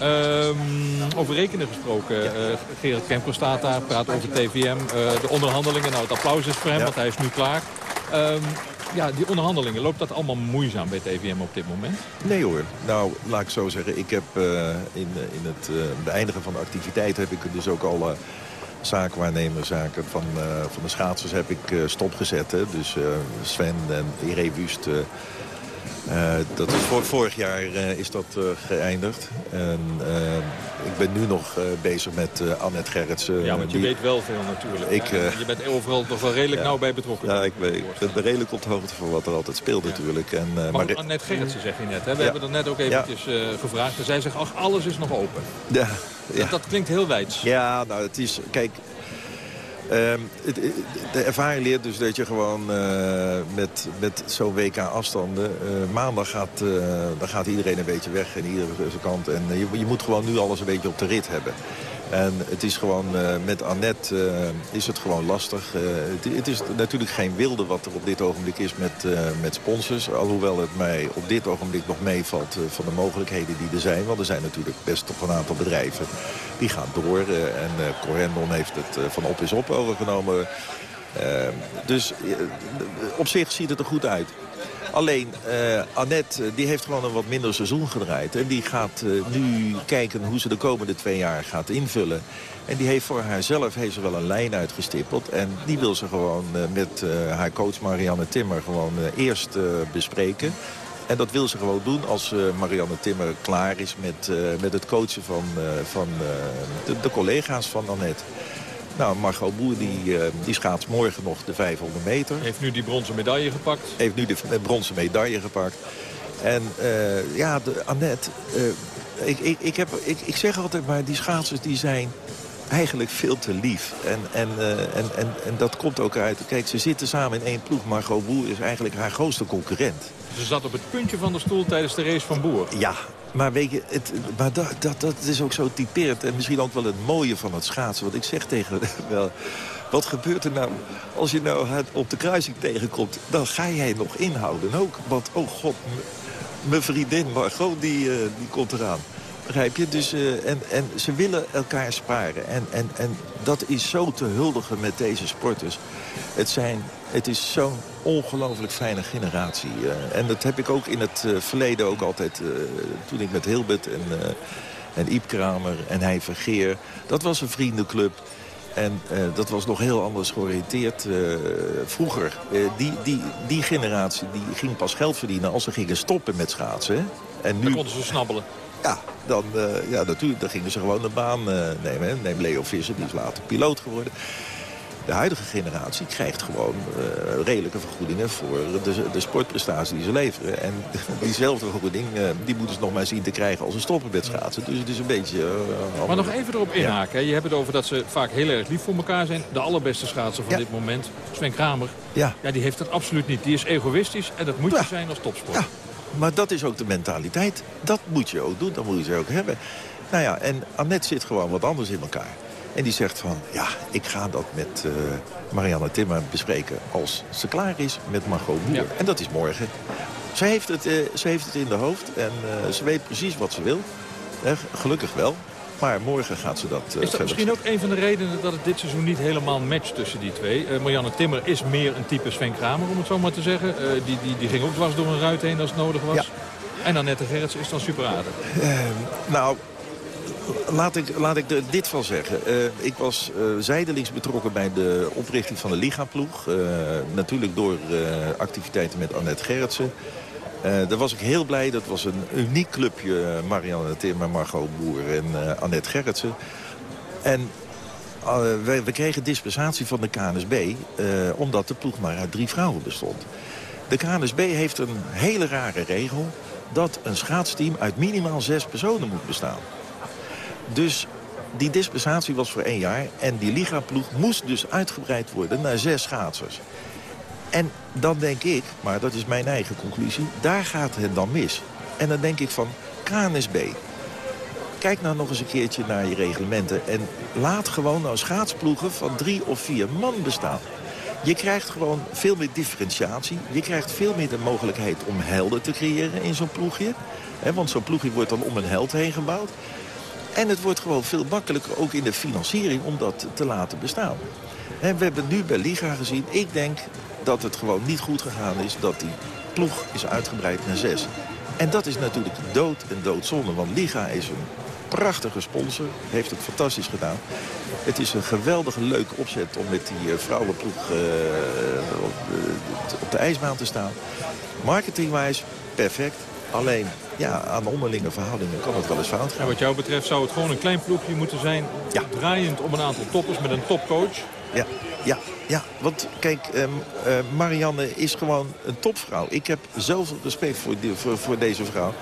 Ehm, over rekenen gesproken. eh, Gerard Kemper staat daar, praat over TVM. eh, de onderhandelingen, nou het applaus is voor hem, Ja. want hij is nu klaar. Ehm, ja, die onderhandelingen, loopt dat allemaal moeizaam bij TVM op dit moment? Nee hoor. Nou, laat ik zo zeggen. Ik heb eh, in, eh, in het eh, beëindigen van de activiteit heb ik dus ook alle zaakwaarnemerzaken van, eh, van de schaatsers heb ik stopgezet. Hè. Dus Sven en Irene Wust, eh, dat is voor, vorig jaar eh, is dat eh, geëindigd. En ik ben nu nog bezig met Annette Gerritsen. Ja, want je die- weet wel veel natuurlijk. Ik, je bent overal toch wel redelijk ja. nauw bij betrokken. Ja, ik ben, ik ben redelijk op de hoogte van wat er altijd speelt natuurlijk. En, Maar maar, Annette Gerritsen zeg je net. Hè? We hebben er net ook eventjes gevraagd. En zij zegt, ach, alles is nog open. ja. Dat, dat klinkt heel wijds. Ja, nou, het is... Kijk, de ervaring leert dus dat je gewoon eh, met, met zo'n WK afstanden... eh, maandag gaat, eh, dan gaat iedereen een beetje weg en ieder zijn kant. En je, je moet gewoon nu alles een beetje op de rit hebben. En het is gewoon, eh, met Annette eh, is het gewoon lastig. Eh, het, is natuurlijk geen wilde wat er op dit ogenblik is met, met sponsors. Alhoewel het mij op dit ogenblik nog meevalt van de mogelijkheden die er zijn. Want er zijn natuurlijk best toch een aantal bedrijven die gaan door. en Corendon heeft het van op is op overgenomen. Dus op zich ziet het er goed uit. Alleen, eh, Annette eh, die heeft gewoon een wat minder seizoen gedraaid. En die gaat eh, nu kijken hoe ze de komende twee jaar gaat invullen. En die heeft voor haarzelf heeft ze wel een lijn uitgestippeld. En die wil ze gewoon met haar coach Marianne Timmer gewoon eerst bespreken. En dat wil ze gewoon doen als Marianne Timmer klaar is met, met het coachen van, van de, de collega's van Annette. Nou, Margot Boer die, eh, die schaats morgen nog de 500 meter. Heeft nu die bronzen medaille gepakt. Heeft nu de bronzen medaille gepakt. En eh, ja, de, Annette, eh, ik, ik, ik, heb, ik, ik zeg altijd maar, die schaatsers die zijn eigenlijk veel te lief. En, en, en, en, en dat komt ook uit. Kijk, ze zitten samen in één ploeg. Margot Boer is eigenlijk haar grootste concurrent. Ze zat op het puntje van de stoel tijdens de race van Boer. Ja, maar weet je, het, maar dat, dat, dat is ook zo typerend. En misschien ook wel het mooie van het schaatsen. Want ik zeg tegen wel, wat gebeurt er nou als je nou haar op de kruising tegenkomt? Dan ga jij nog inhouden ook. Want, oh god, mijn vriendin Margot, die, eh, die komt eraan. Begrijp je? Dus, eh, en, en ze willen elkaar sparen. En, en, en dat is zo te huldigen met deze sporters. Het, zijn, het is zo'n ongelooflijk fijne generatie. eh. en dat heb ik ook in het eh, verleden ook altijd... toen ik met Hilbert en, en Iep Kramer en hij Vergeer... dat was een vriendenclub. En dat was nog heel anders georiënteerd vroeger. Die, die, die generatie die ging pas geld verdienen als ze gingen stoppen met schaatsen. hè. En nu, Dan konden ze snabbelen. Ja, dan, eh, ja, natuurlijk, dan gingen ze gewoon de baan eh, nemen. Hè. Neem Leo Visser, die is later piloot geworden. De huidige generatie krijgt gewoon eh, redelijke vergoedingen voor de, de sportprestatie die ze leveren. En diezelfde vergoeding die moeten ze nog maar zien te krijgen als ze stoppen met schaatsen. Dus het is een beetje... Maar nog even erop inhaken. Je hebt het over dat ze vaak heel erg lief voor elkaar zijn. De allerbeste schaatser van Ja. dit moment, Sven Kramer. Ja. Ja, die heeft dat absoluut niet. Die is egoïstisch en dat moet je zijn als topsport. Maar dat is ook de mentaliteit. Dat moet je ook doen, dat moet je ze ook hebben. Nou ja, en Annette zit gewoon wat anders in elkaar. En die zegt van, ja, ik ga dat met eh, Marianne Timmer bespreken... als ze klaar is met Margot Boer. En dat is morgen. Ze heeft het, eh, ze heeft het in de hoofd en eh, ze weet precies wat ze wil. Eh, gelukkig wel. Maar morgen gaat ze dat eh, Is dat misschien ook een van de redenen dat het dit seizoen niet helemaal matcht tussen die twee? Eh, Marianne Timmer is meer een type Sven Kramer, om het zo maar te zeggen. Eh, die, die, die ging ook dwars door een ruit heen als het nodig was. Ja. En Annette Gerrits is dan super aardig. Eh, nou, laat ik, laat ik er dit van zeggen. Ik was zijdelings betrokken bij de oprichting van de Liga-ploeg. Natuurlijk door activiteiten met Annette Gerritsen. Eh, daar was ik heel blij. Dat was een uniek clubje. eh, Marianne Timmer, Margot Boer en eh, Annette Gerritsen. En we, we kregen dispensatie van de KNSB... omdat de ploeg maar uit drie vrouwen bestond. De KNSB heeft een hele rare regel... dat een schaatsteam uit minimaal zes personen moet bestaan. Dus die dispensatie was voor één jaar... en die ligaploeg moest dus uitgebreid worden naar zes schaatsers. En dan denk ik, maar dat is mijn eigen conclusie... daar gaat het dan mis. En dan denk ik van, KNSB... Kijk nou nog eens een keertje naar je reglementen... en laat gewoon nou schaatsploegen van drie of vier man bestaan. Je krijgt gewoon veel meer differentiatie. Je krijgt veel meer de mogelijkheid om helden te creëren in zo'n ploegje. Want zo'n ploegje wordt dan om een held heen gebouwd. En het wordt gewoon veel makkelijker, ook in de financiering, om dat te laten bestaan. En we hebben nu bij Liga gezien, ik denk dat het gewoon niet goed gegaan is... dat die ploeg is uitgebreid naar zes. En dat is natuurlijk dood en doodzonde, want Liga is een prachtige sponsor. Heeft het fantastisch gedaan. Het is een geweldige leuke opzet om met die eh, vrouwenploeg op, de- op de ijsbaan te staan. Marketingwijs, perfect. Alleen, ja, aan onderlinge verhoudingen kan het wel eens fout gaan. En wat jou betreft zou het gewoon een klein ploegje moeten zijn... draaiend om een aantal toppers met een topcoach. Ja, ja, ja. Want kijk, ehm, eh, Marianne is gewoon een topvrouw. Ik heb zoveel respect voor, die- voor, voor deze vrouw.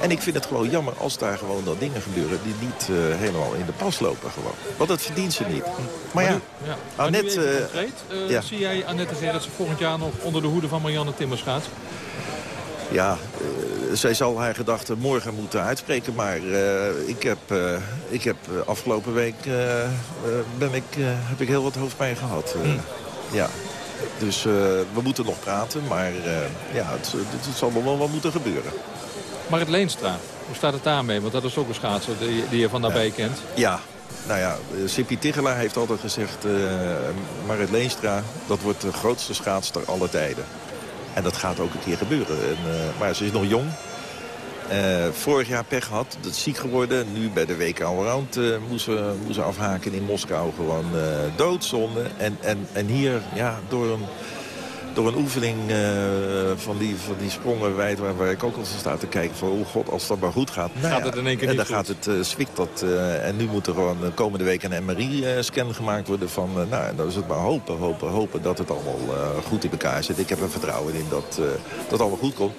En ik vind het gewoon jammer als daar gewoon dat dingen gebeuren... die niet eh, helemaal in de pas lopen gewoon. Want dat verdient ze niet. Maar ja, ja. Annette... eh, concreet, ja. zie jij Annette Gerritsen volgend jaar nog onder de hoede van Marianne Timmers gaat? Ja, eh, zij zal haar gedachten morgen moeten uitspreken. Maar eh, ik heb, eh, ik heb afgelopen week ben ik, heb ik heel wat hoofdpijn gehad. eh. Ja. Dus we moeten nog praten, maar ja, het, het, het zal nog wel wat moeten gebeuren. Marit Leenstra, hoe staat het daarmee? Want dat is ook een schaatser die, die je van nabij kent. Ja, nou ja, Sippy Tigelaar heeft altijd gezegd... eh Marit Leenstra, dat wordt de grootste schaatster aller tijden. En dat gaat ook een keer gebeuren. En, eh, maar ze is nog jong. Eh, vorig jaar pech gehad, dat is ziek geworden. Nu bij de WK Allround eh moest, ze, moest ze afhaken in Moskou. Gewoon doodzonde. En, en, en hier, ja, door een, door een oefening eh, van, die, van die sprongen wijd... Waar, waar ik ook al sta te kijken van... oh god, als dat maar goed gaat. Nou Gaat ja, het in één keer en niet dan goed? gaat het, eh zwikt dat. eh, en nu moet er gewoon eh, komende week een MRI-scan gemaakt worden. Van, nou, dan is het maar hopen, hopen, hopen dat het allemaal goed in elkaar zit. Ik heb er vertrouwen in dat dat allemaal goed komt.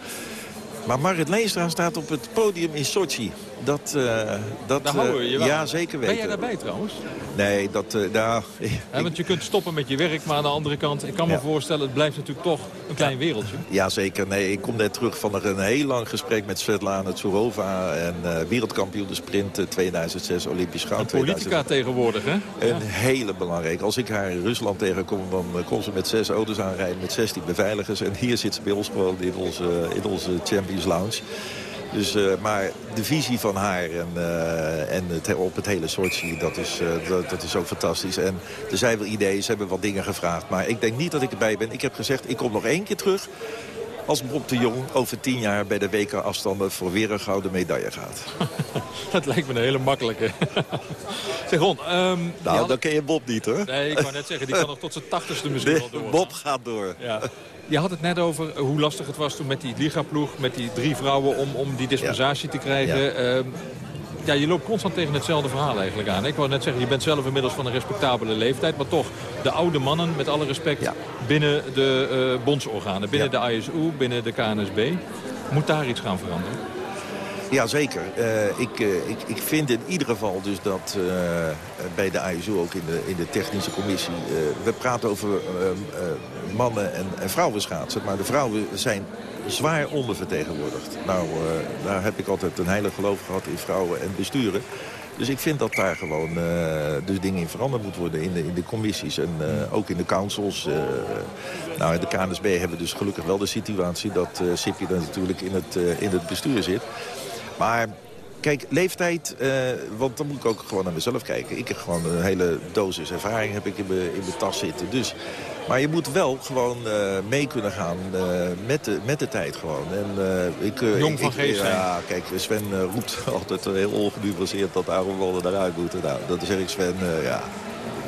Maar Marit Leenstra staat op het podium in Sochi. Dat, uh, dat Daar houden we je wel. Ja, zeker weten. Ben jij daarbij trouwens? Nee, dat... Uh, nou, ja, want je kunt stoppen met je werk, maar aan de andere kant... ik kan me Ja. voorstellen, het blijft natuurlijk toch een klein wereldje. Ja, zeker. Nee, ik kom net terug van een heel lang gesprek met Svetlana Tsurova... en uh, wereldkampioen de sprint uh, 2006, Olympisch goud. Een politica tegenwoordig, hè? Een ja. hele belangrijke. Als ik haar in Rusland tegenkom, dan komt ze met zes auto's aanrijden... met 16 beveiligers. En hier zit ze bij ons gewoon in onze, in onze Champions Lounge. Dus, uh, maar de visie van haar en, uh, en het, op het hele Sochi, dat is, uh, dat, dat, is ook fantastisch. En er zijn wel ideeën, ze hebben wat dingen gevraagd. Maar ik denk niet dat ik erbij ben. Ik heb gezegd, ik kom nog één keer terug als Bob de Jong over tien jaar bij de WK-afstanden voor weer een gouden medaille gaat. dat lijkt me een hele makkelijke. zeg Ron, um, Nou, had... dan ken je Bob niet hoor. Nee, ik wou net zeggen, die kan nog tot zijn tachtigste misschien wel door. Bob gaat door. Ja. Je had het net over hoe lastig het was toen met die Liga-ploeg... met die drie vrouwen om, om die dispensatie te krijgen. Ja. Uh, ja, je loopt constant tegen hetzelfde verhaal eigenlijk aan. Ik wou net zeggen, je bent zelf inmiddels van een respectabele leeftijd... maar toch, de oude mannen, met alle respect, ja. binnen de uh, bondsorganen... binnen de ISU, binnen de KNSB. Moet daar iets gaan veranderen? Jazeker. Uh, ik, uh, ik, ik vind in ieder geval dus dat uh, bij de ISU, ook in de, in de technische commissie... we praten over mannen- en, en vrouwen schaatsen. Maar de vrouwen zijn zwaar ondervertegenwoordigd. Nou, daar heb ik altijd een heilig geloof gehad in vrouwen en besturen. Dus ik vind dat daar gewoon dus dingen in veranderd moet worden in de, in de commissies en ook in de councils. nou, de KNSB hebben dus gelukkig wel de situatie dat uh, Sipje er natuurlijk in het, in het bestuur zit. Maar kijk, leeftijd, uh, want dan moet ik ook gewoon naar mezelf kijken. Ik heb gewoon een hele dosis ervaring heb ik in mijn, tas zitten. Dus, maar je moet wel gewoon uh, mee kunnen gaan uh, met, de, met de tijd gewoon. En, ik, Jong van geest zijn. Ja, kijk, Sven roept altijd heel ongenuanceerd dat Aaron Wallen eruit moet. Nou, dat zeg ik Sven, ja,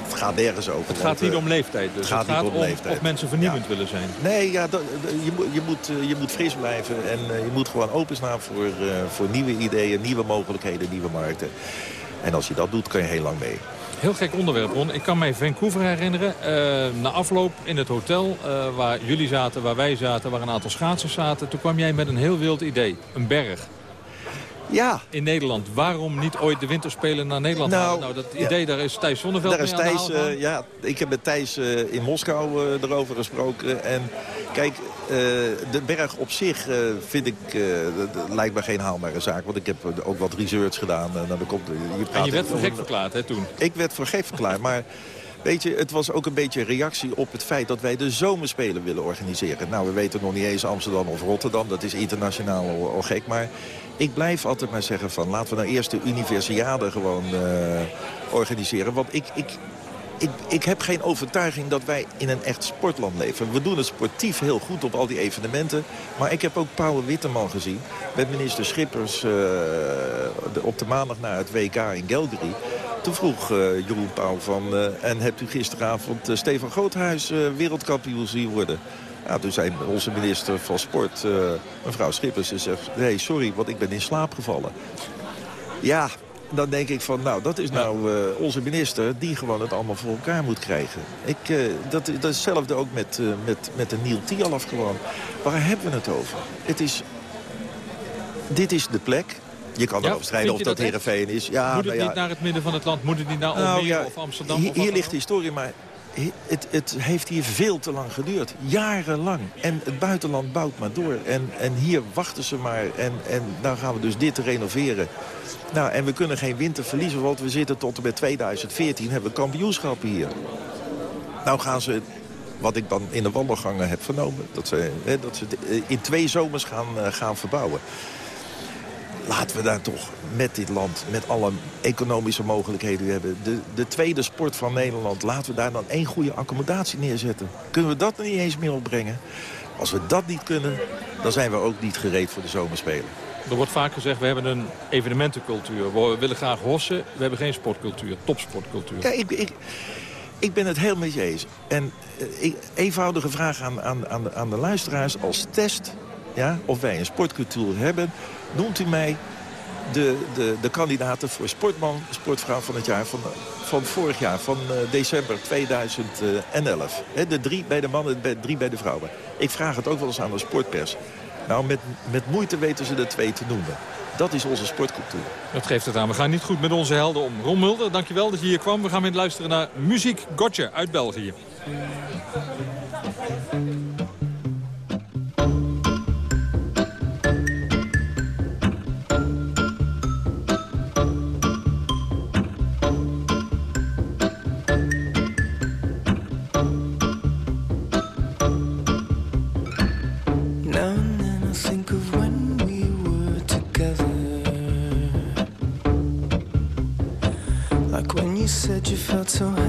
het gaat nergens over. Het gaat niet om leeftijd dus. Het gaat, het gaat niet om, om leeftijd. of mensen vernieuwend willen zijn. Nee, ja, dat, je, moet, je, moet, je moet fris blijven en uh, je moet gewoon openstaan voor, voor nieuwe ideeën, nieuwe mogelijkheden, nieuwe markten. En als je dat doet, kan je heel lang mee. Heel gek onderwerp, Ron. Ik kan mij Vancouver herinneren. Uh, na afloop in het hotel waar jullie zaten, waar wij zaten, waar een aantal schaatsers zaten. Toen kwam jij met een heel wild idee. Een berg. Ja. In Nederland. Waarom niet ooit de winterspelen naar Nederland nou, halen? Nou, dat idee, ja. daar is Thijs Zonneveld daar is Thijs, uh, Ja, ik heb met Thijs uh, in Moskou uh, erover gesproken. En kijk, de berg op zich vind ik, lijkt me geen haalbare zaak. Want ik heb ook wat research gedaan. nou, dan komt, je en je werd voor gek verklaard, hè, toen? Ik werd voor gek verklaard, maar... Weet je, het was ook een beetje reactie op het feit dat wij de zomerspelen willen organiseren. Nou, we weten nog niet eens Amsterdam of Rotterdam. Dat is internationaal al, gek. Maar ik blijf altijd maar zeggen van laten we nou eerst de universiade gewoon uh, organiseren. Want ik, ik, ik, ik heb geen overtuiging dat wij in een echt sportland leven. We doen het sportief heel goed op al die evenementen. Maar ik heb ook Paul Witteman gezien met minister Schippers uh, op de maandag na het WK in Calgary. Toen vroeg uh, Jeroen Pauw van... Uh, en hebt u gisteravond Stefan Groothuis wereldkampioen zien worden? Ja, toen zei onze minister van Sport, eh, mevrouw Schippers, ze zegt... nee, sorry, want ik ben in slaap gevallen. Ja, dan denk ik van, nou, dat is nou eh, onze minister... die gewoon het allemaal voor elkaar moet krijgen. Ik, eh, dat, dat is hetzelfde ook met, eh, met, met de Niel Tialaf gewoon. Waar hebben we het over? Het is... Dit is de plek. Je kan Ja, erop strijden of dat dat Heerenveen is. Ja, Moet het nou ja, niet naar het midden van het land? Moet het niet naar Nou, Almere ja, of Amsterdam? Hier, of hier ligt de historie, maar het, het heeft hier veel te lang geduurd. Jarenlang. En het buitenland bouwt maar door. En, en hier wachten ze maar. En, en dan gaan we dus dit renoveren. Nou, en we kunnen geen winter verliezen, want we zitten tot en met 2014 hebben we kampioenschappen hier. Nou gaan ze, wat ik dan in de wandelgangen heb vernomen... dat ze, hè, dat ze het in twee zomers gaan, eh, gaan verbouwen. Laten we daar toch met dit land, met alle economische mogelijkheden die we hebben... De, de tweede sport van Nederland, laten we daar dan één goede accommodatie neerzetten. Kunnen we dat er niet eens meer opbrengen? Als we dat niet kunnen, dan zijn we ook niet gereed voor de zomerspelen. Er wordt vaak gezegd, we hebben een evenementencultuur. We willen graag hossen, we hebben geen sportcultuur, topsportcultuur. Ja, ik, ik, ik ben het heel met je eens. En eh, ik, eenvoudige vraag aan, aan, aan, de, aan de luisteraars als test... Ja, of wij een sportcultuur hebben. Noemt u mij de, de, de kandidaten voor sportman, sportvrouw van het jaar van, van vorig jaar, van eh, december 2011. Hè, de drie bij de mannen, de drie bij de vrouwen. Ik vraag het ook wel eens aan de sportpers. Nou, met, met moeite weten ze de twee te noemen. Dat is onze sportcultuur. Dat geeft het aan. We gaan niet goed met onze helden om. Ron Mulder, dankjewel dat je hier kwam. We gaan weer luisteren naar Muziek Gotje uit België. Felt so happy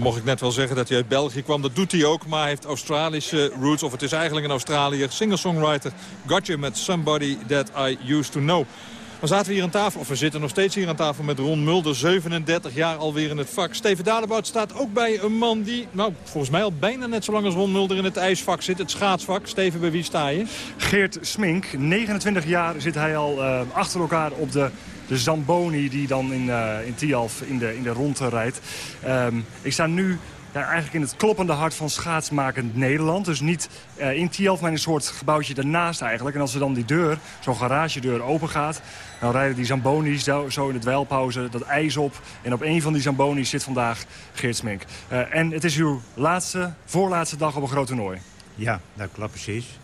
mocht ik net wel zeggen dat hij uit België kwam. Dat doet hij ook, maar hij heeft Australische roots. Of het is eigenlijk een Australiër. Singer-songwriter. Gotcha met Somebody That I Used To Know. Dan zaten we hier aan tafel, of we zitten nog steeds hier aan tafel met Ron Mulder. 37 jaar alweer in het vak. Steven Dadebout staat ook bij een man die, nou, volgens mij al bijna net zo lang als Ron Mulder in het ijsvak zit. Het schaatsvak. Steven, bij wie sta je? Geert Smink, 29 jaar zit hij al eh, achter elkaar op de, de Zamboni die dan in, eh in in de, in de ronde rijdt. Ehm, ik sta nu ja, eigenlijk in het kloppende hart van schaatsmakend Nederland. Dus niet eh, in Tialf, maar in een soort gebouwtje daarnaast eigenlijk. En als er dan die deur, zo'n garagedeur, open gaat... dan rijden die Zambonis zo, in de dweilpauze dat ijs op. En op een van die Zambonis zit vandaag Geert Smink. Eh, en het is uw laatste, voorlaatste dag op een groot toernooi. Ja, dat klopt precies.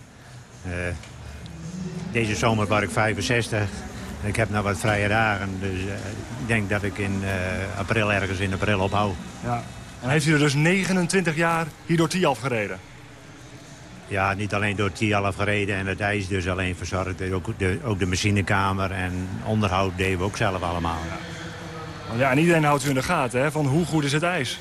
Deze zomer was ik 65. Ik heb nog wat vrije dagen. Dus eh, ik denk dat ik in eh, april, ergens in april ophoud. Ja. En heeft u er dus 29 jaar hier door Tialf gereden? Ja, niet alleen door Tialf gereden en het ijs dus alleen verzorgd. Ook de, ook de machinekamer en onderhoud deden we ook zelf allemaal. Want ja, en iedereen houdt u in de gaten, hè? Van hoe goed is het ijs?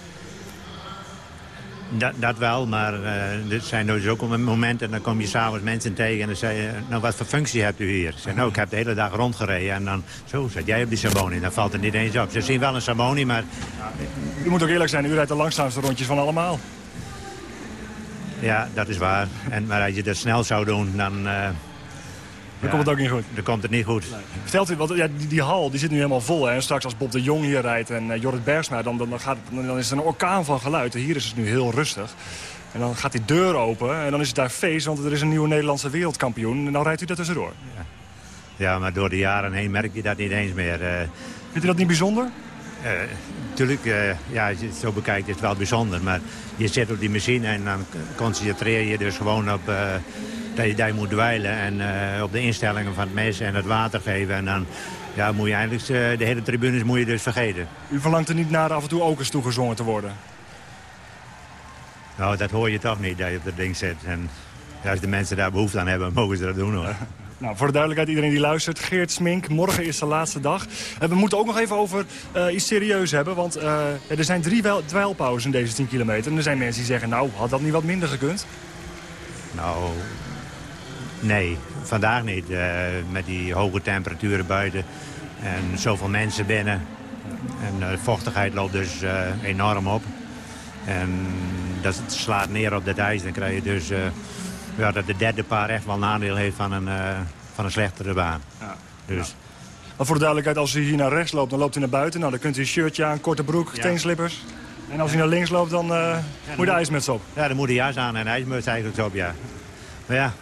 Dat, dat wel, maar eh, er zijn dus ook momenten... dan kom je s'avonds mensen tegen en dan zeg je... nou, wat voor functie hebt u hier? Ik zeg, nou, ik heb de hele dag rondgereden. En dan, zo, zat jij op die Saboni. Dan valt het niet eens op. Ze zien wel een Saboni, maar... U moet ook eerlijk zijn, u rijdt de langzaamste rondjes van allemaal. Ja, dat is waar. En, maar als je dat snel zou doen, dan... eh, Dan komt het ook niet goed. Dan komt het niet goed. Vertelt u, want ja, die, die hal die zit nu helemaal vol. Hè? En straks als Bob de Jong hier rijdt en uh, Jorrit Bergsma... Dan, dan, gaat, het- dan is het een orkaan van geluid. En hier is het nu heel rustig. En dan gaat die deur open en dan is het daar feest... want er is een nieuwe Nederlandse wereldkampioen. En dan rijdt u daar tussendoor. Ja, maar door de jaren heen merk je dat niet eens meer. eh. Vindt u dat niet bijzonder? Natuurlijk, eh, ja, als je het zo bekijkt is het wel bijzonder. Maar je zit op die machine en dan concentreer je dus gewoon op... eh, dat je daar moet dweilen en eh, op de instellingen van het mes en het water geven. En dan ja, moet je eigenlijk eh, de hele tribunes moet je dus vergeten. U verlangt er niet naar af en toe ook eens toegezongen te worden. Nou, dat hoor je toch niet, dat je op dat ding zit. En als de mensen daar behoefte aan hebben, mogen ze dat doen hoor. Nou, voor de duidelijkheid, iedereen die luistert. Geert Smink, morgen is de laatste dag. En we moeten ook nog even over eh, iets serieus hebben. Want eh, er zijn drie dweilpauzes in deze 10 kilometer. En er zijn mensen die zeggen, nou, had dat niet wat minder gekund? Nou, nee, vandaag niet. Eh, met die hoge temperaturen buiten en zoveel mensen binnen. En de vochtigheid loopt dus eh, enorm op. En dat slaat neer op dat ijs. Dan krijg je dus eh, ja, dat de derde paar echt wel nadeel heeft van een, eh, van een slechtere baan. Ja. Dus Maar voor de duidelijkheid, als u hier naar rechts loopt, dan loopt u naar buiten. Nou, dan kunt u een shirtje aan, korte broek, Ja. teenslippers. En als u naar links loopt, dan eh, moet de ijsmuts op. Ja, dan moet de jas aan en de ijsmuts eigenlijk zo op, ja. Maar ja,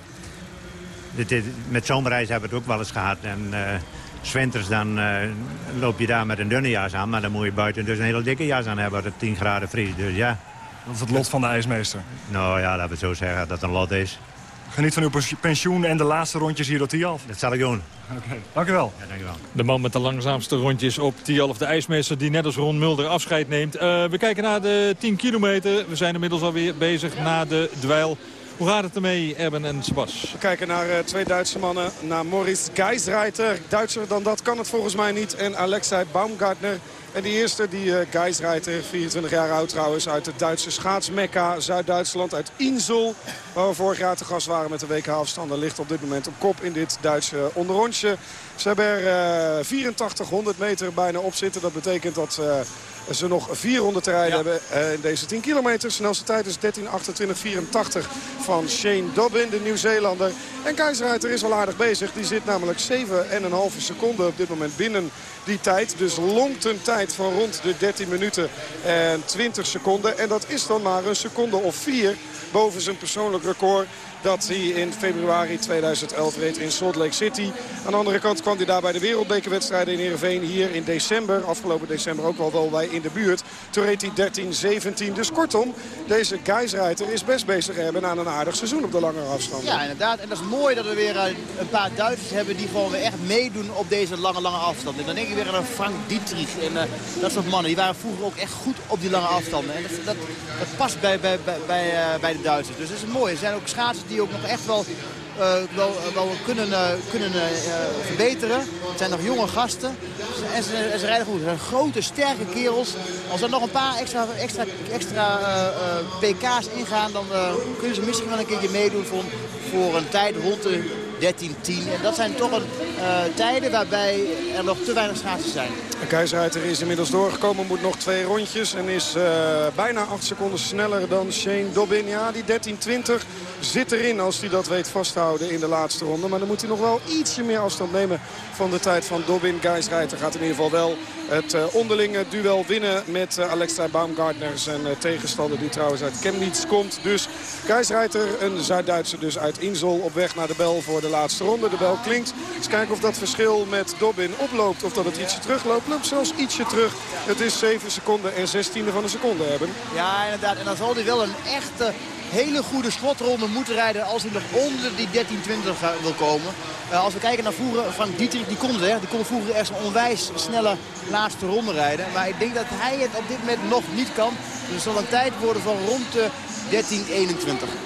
dit, dit- met zomerreis hebben we het ook wel eens gehad. En eh, 's winters dan eh, loop je daar met een dunne jas aan. Maar dan moet je buiten dus een hele dikke jas aan hebben als het 10 graden vriest. Dus ja. Dat is het lot van de ijsmeester. Nou ja, laten we het zo zeggen dat het een lot is. Geniet van uw pens- pensioen en de laatste rondjes hier door Tialf. Dat zal ik doen. Oké, dank u wel. Ja, dank u wel. De man met de langzaamste rondjes op Tialf, de ijsmeester... die net als Ron Mulder afscheid neemt. Eh, we kijken naar de 10 kilometer. We zijn inmiddels alweer bezig na de dweil. Hoe gaat het ermee, Erben en Sebas? We kijken naar eh, twee Duitse mannen. Naar Maurice Geisreiter. Duitser dan dat kan het volgens mij niet. En Alexei Baumgartner. En die eerste, die eh Geisreiter, 24 jaar oud trouwens, uit het Duitse schaatsmekka Zuid-Duitsland, uit Insel. Waar we vorig jaar te gast waren met de WK-afstanden, ligt op dit moment op kop in dit Duitse onderrondje. Ze hebben er eh 8400 meter bijna op zitten. Dat betekent dat eh, ze nog 400 te rijden hebben eh, in deze 10 kilometer. Snelste tijd is 13.28.84 van Shane Dobbin, de Nieuw-Zeelander. En Keizerreiter is al aardig bezig. Die zit namelijk 7,5 seconden op dit moment binnen die tijd. Dus longt een tijd van rond de 13 minuten en 20 seconden. En dat is dan maar een seconde of vier boven zijn persoonlijk record dat hij in februari 2011 reed in Salt Lake City. Aan de andere kant kwam hij daar bij de wereldbekerwedstrijden in Heerenveen hier in december. Afgelopen december ook wel wel bij in de buurt. Toen reed hij 13-17. Dus kortom, deze Geisreiter is best bezig hebben aan een aardig seizoen op de langere afstand. Ja, inderdaad. En dat is mooi dat we weer eh, een paar Duitsers hebben die gewoon weer echt meedoen op deze lange, lange afstand. En dan denk ik weer aan Frank Dietrich en eh, dat soort mannen. Die waren vroeger ook echt goed op die lange afstanden. En dat, dat, past bij, bij, bij, bij, eh, bij de Duitsers. Dus dat is mooi. Er zijn ook schaatsers die ook nog echt wel eh, wel, wel kunnen, eh, kunnen eh, eh, verbeteren. Het zijn nog jonge gasten. En ze, ze rijden goed. Het zijn grote, sterke kerels. Als er nog een paar extra, extra, extra eh, eh, pk's ingaan... dan eh, kunnen ze misschien wel een keertje meedoen voor, voor een tijd rond de 13, 10. En dat zijn toch een, eh, tijden waarbij er nog te weinig schaatsen zijn. Keisruiter is inmiddels doorgekomen, moet nog twee rondjes. En is eh, bijna acht seconden sneller dan Shane Dobbin. Ja, die 13-20 zit erin als hij dat weet vasthouden in de laatste ronde. Maar dan moet hij nog wel ietsje meer afstand nemen van de tijd van Dobbin. Keisruiter gaat in ieder geval wel het eh, onderlinge duel winnen met Alexa Baumgartner. Zijn tegenstander die trouwens uit Chemnitz komt. Dus Keisruiter, een Zuid-Duitser dus uit Insel op weg naar de bel voor de laatste ronde. De bel klinkt. Eens kijken of dat verschil met Dobbin oploopt of dat het ietsje terugloopt. Loopt zelfs ietsje terug. Het is 7 seconden en 16e van een seconde hebben. Ja, inderdaad. En dan zal hij wel een echte hele goede slotronde moeten rijden als hij nog onder die 13-20 wil komen. Uh, als we kijken naar vroeger, Frank Dietrich, die kon het, die kon vroeger echt een onwijs snelle laatste ronde rijden. Maar ik denk dat hij het op dit moment nog niet kan. Dus het zal een tijd worden van rond de 13-21.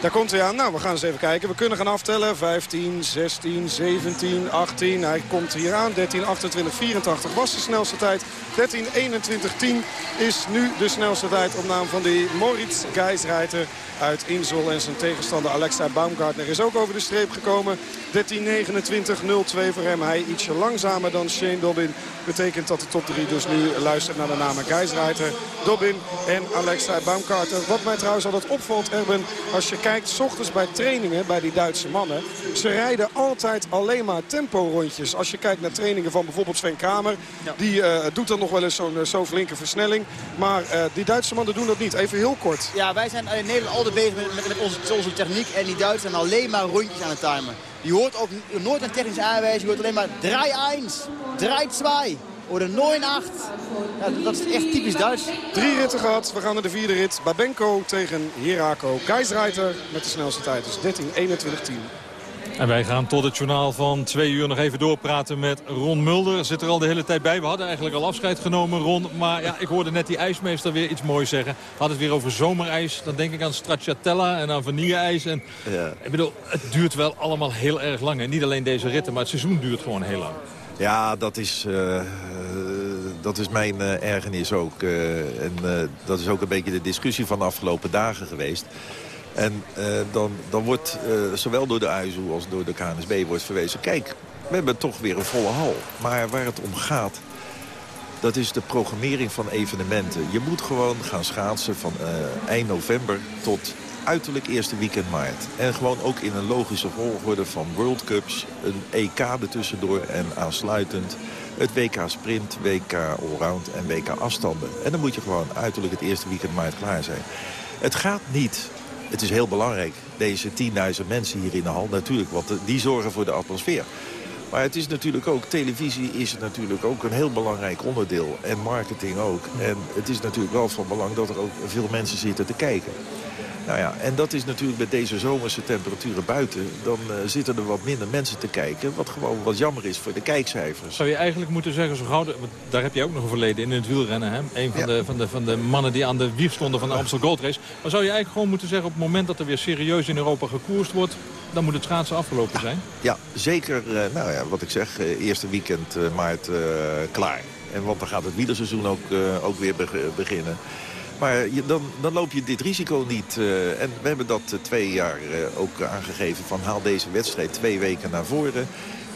Daar komt hij aan. Nou, we gaan eens even kijken. We kunnen gaan aftellen. 15, 16, 17, 18. Hij komt hier aan. 13, 28, 84 was de snelste tijd. 13, 21, 10 is nu de snelste tijd op naam van die Moritz Geisreiter uit Insel. En zijn tegenstander Alexa Baumgartner is ook over de streep gekomen. 13, 29, 02 voor hem. Hij ietsje langzamer dan Shane Dobbin. Betekent dat de top 3 dus nu luistert naar de namen Geisreiter, Dobbin en Alexa Baumgartner. Wat mij trouwens altijd opvalt, Erben, als je kijkt, s ochtends bij trainingen bij die Duitse mannen. Ze rijden altijd alleen maar tempo-rondjes. Als je kijkt naar trainingen van bijvoorbeeld Sven Kramer. Die eh, doet dan nog wel eens zo'n eh, zo flinke versnelling. Maar eh, die Duitse mannen doen dat niet. Even heel kort. Ja, wij zijn in Nederland altijd bezig met, onze, techniek. En die Duitsers zijn alleen maar rondjes aan het timen. Je hoort ook nooit een technische aanwijzing. Je hoort alleen maar draai 1, draai 2. Oder 9-8. Ja, dat is echt typisch Duits. Drie ritten gehad. We gaan naar de vierde rit. Babenko tegen Hirako. Geisreiter met de snelste tijd. Dus 13 21 10. En wij gaan tot het journaal van twee uur nog even doorpraten met Ron Mulder. Zit er al de hele tijd bij. We hadden eigenlijk al afscheid genomen, Ron. Maar ja, ik hoorde net die ijsmeester weer iets moois zeggen. Had het weer over zomerijs. Dan denk ik aan stracciatella en aan vanilleijs. En, ja. Ik bedoel, het duurt wel allemaal heel erg lang. Niet alleen deze ritten, maar het seizoen duurt gewoon heel lang. Ja, dat is, uh, dat is mijn uh, ergernis ook. En dat is ook een beetje de discussie van de afgelopen dagen geweest. En dan, dan wordt zowel door de ASU als door de KNSB wordt verwezen... kijk, we hebben toch weer een volle hal. Maar waar het om gaat, dat is de programmering van evenementen. Je moet gewoon gaan schaatsen van eind november tot uiterlijk eerste weekend maart. En gewoon ook in een logische volgorde van World Cups, een EK ertussendoor en aansluitend het WK Sprint, WK Allround en WK afstanden. En dan moet je gewoon uiterlijk het eerste weekend maart klaar zijn. Het gaat niet, het is heel belangrijk, deze 10.000 mensen hier in de hal natuurlijk, want die zorgen voor de atmosfeer. Maar het is natuurlijk ook, televisie is natuurlijk ook een heel belangrijk onderdeel. En marketing ook. En het is natuurlijk wel van belang dat er ook veel mensen zitten te kijken. Nou ja, en dat is natuurlijk met deze zomerse temperaturen buiten. Dan uh, zitten er wat minder mensen te kijken. Wat gewoon wat jammer is voor de kijkcijfers. Zou je eigenlijk moeten zeggen, zo gauw, daar heb je ook nog een verleden in, in het wielrennen. Hè? Een van, ja. de, van, de, van de mannen die aan de wieg stonden van de Amstel Gold Race. Maar zou je eigenlijk gewoon moeten zeggen, op het moment dat er weer serieus in Europa gekoerst wordt... dan moet het schaatsen afgelopen zijn? Ja, zeker. Uh, nou ja, wat ik zeg, uh, eerste weekend maart klaar. En want dan gaat het wielerseizoen ook, ook weer beginnen. Maar je, dan, dan, loop je dit risico niet. Uh, en we hebben dat uh, twee jaar uh, ook aangegeven van haal deze wedstrijd twee weken naar voren.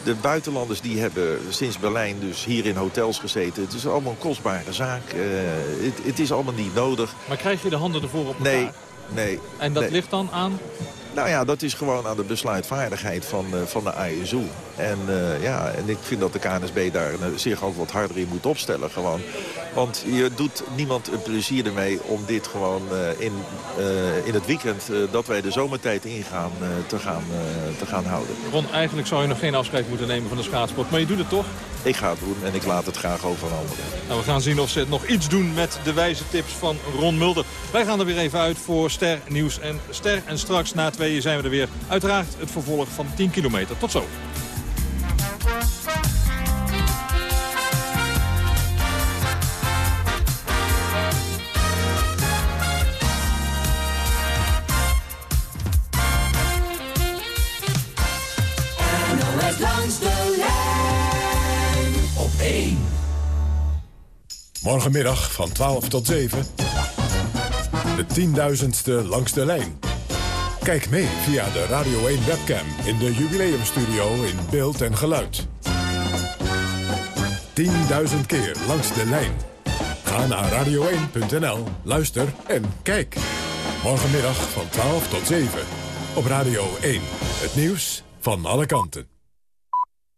De buitenlanders die hebben sinds Berlijn dus hier in hotels gezeten. Het is allemaal een kostbare zaak. Het, het, is allemaal niet nodig. Maar krijg je de handen ervoor op elkaar? Nee, nee. En dat nee. ligt dan aan? Nou ja, dat is gewoon aan de besluitvaardigheid van, uh, van de ISU. En, uh, ja, en ik vind dat de KNSB daar uh, zich ook wat harder in moet opstellen. Gewoon. Want je doet niemand een plezier ermee om dit gewoon in, in het weekend... dat wij de zomertijd ingaan, te, gaan, te gaan houden. Ron, eigenlijk zou je nog geen afscheid moeten nemen van de schaatsport. Maar je doet het toch? Ik ga het doen en ik laat het graag over anderen. Nou, we gaan zien of ze nog iets doen met de wijze tips van Ron Mulder. Wij gaan er weer even uit voor Ster Nieuws en Ster. En straks na tweeën zijn we er weer. Uiteraard het vervolg van 10 kilometer. Tot zo. Morgenmiddag van 12 tot 7. De tienduizendste langs de lijn. Kijk mee via de Radio 1 webcam in de jubileumstudio in beeld en geluid. 10.000 keer langs de lijn. Ga naar radio1.nl, luister en kijk. Morgenmiddag van 12 tot 7. Op Radio 1. Het nieuws van alle kanten.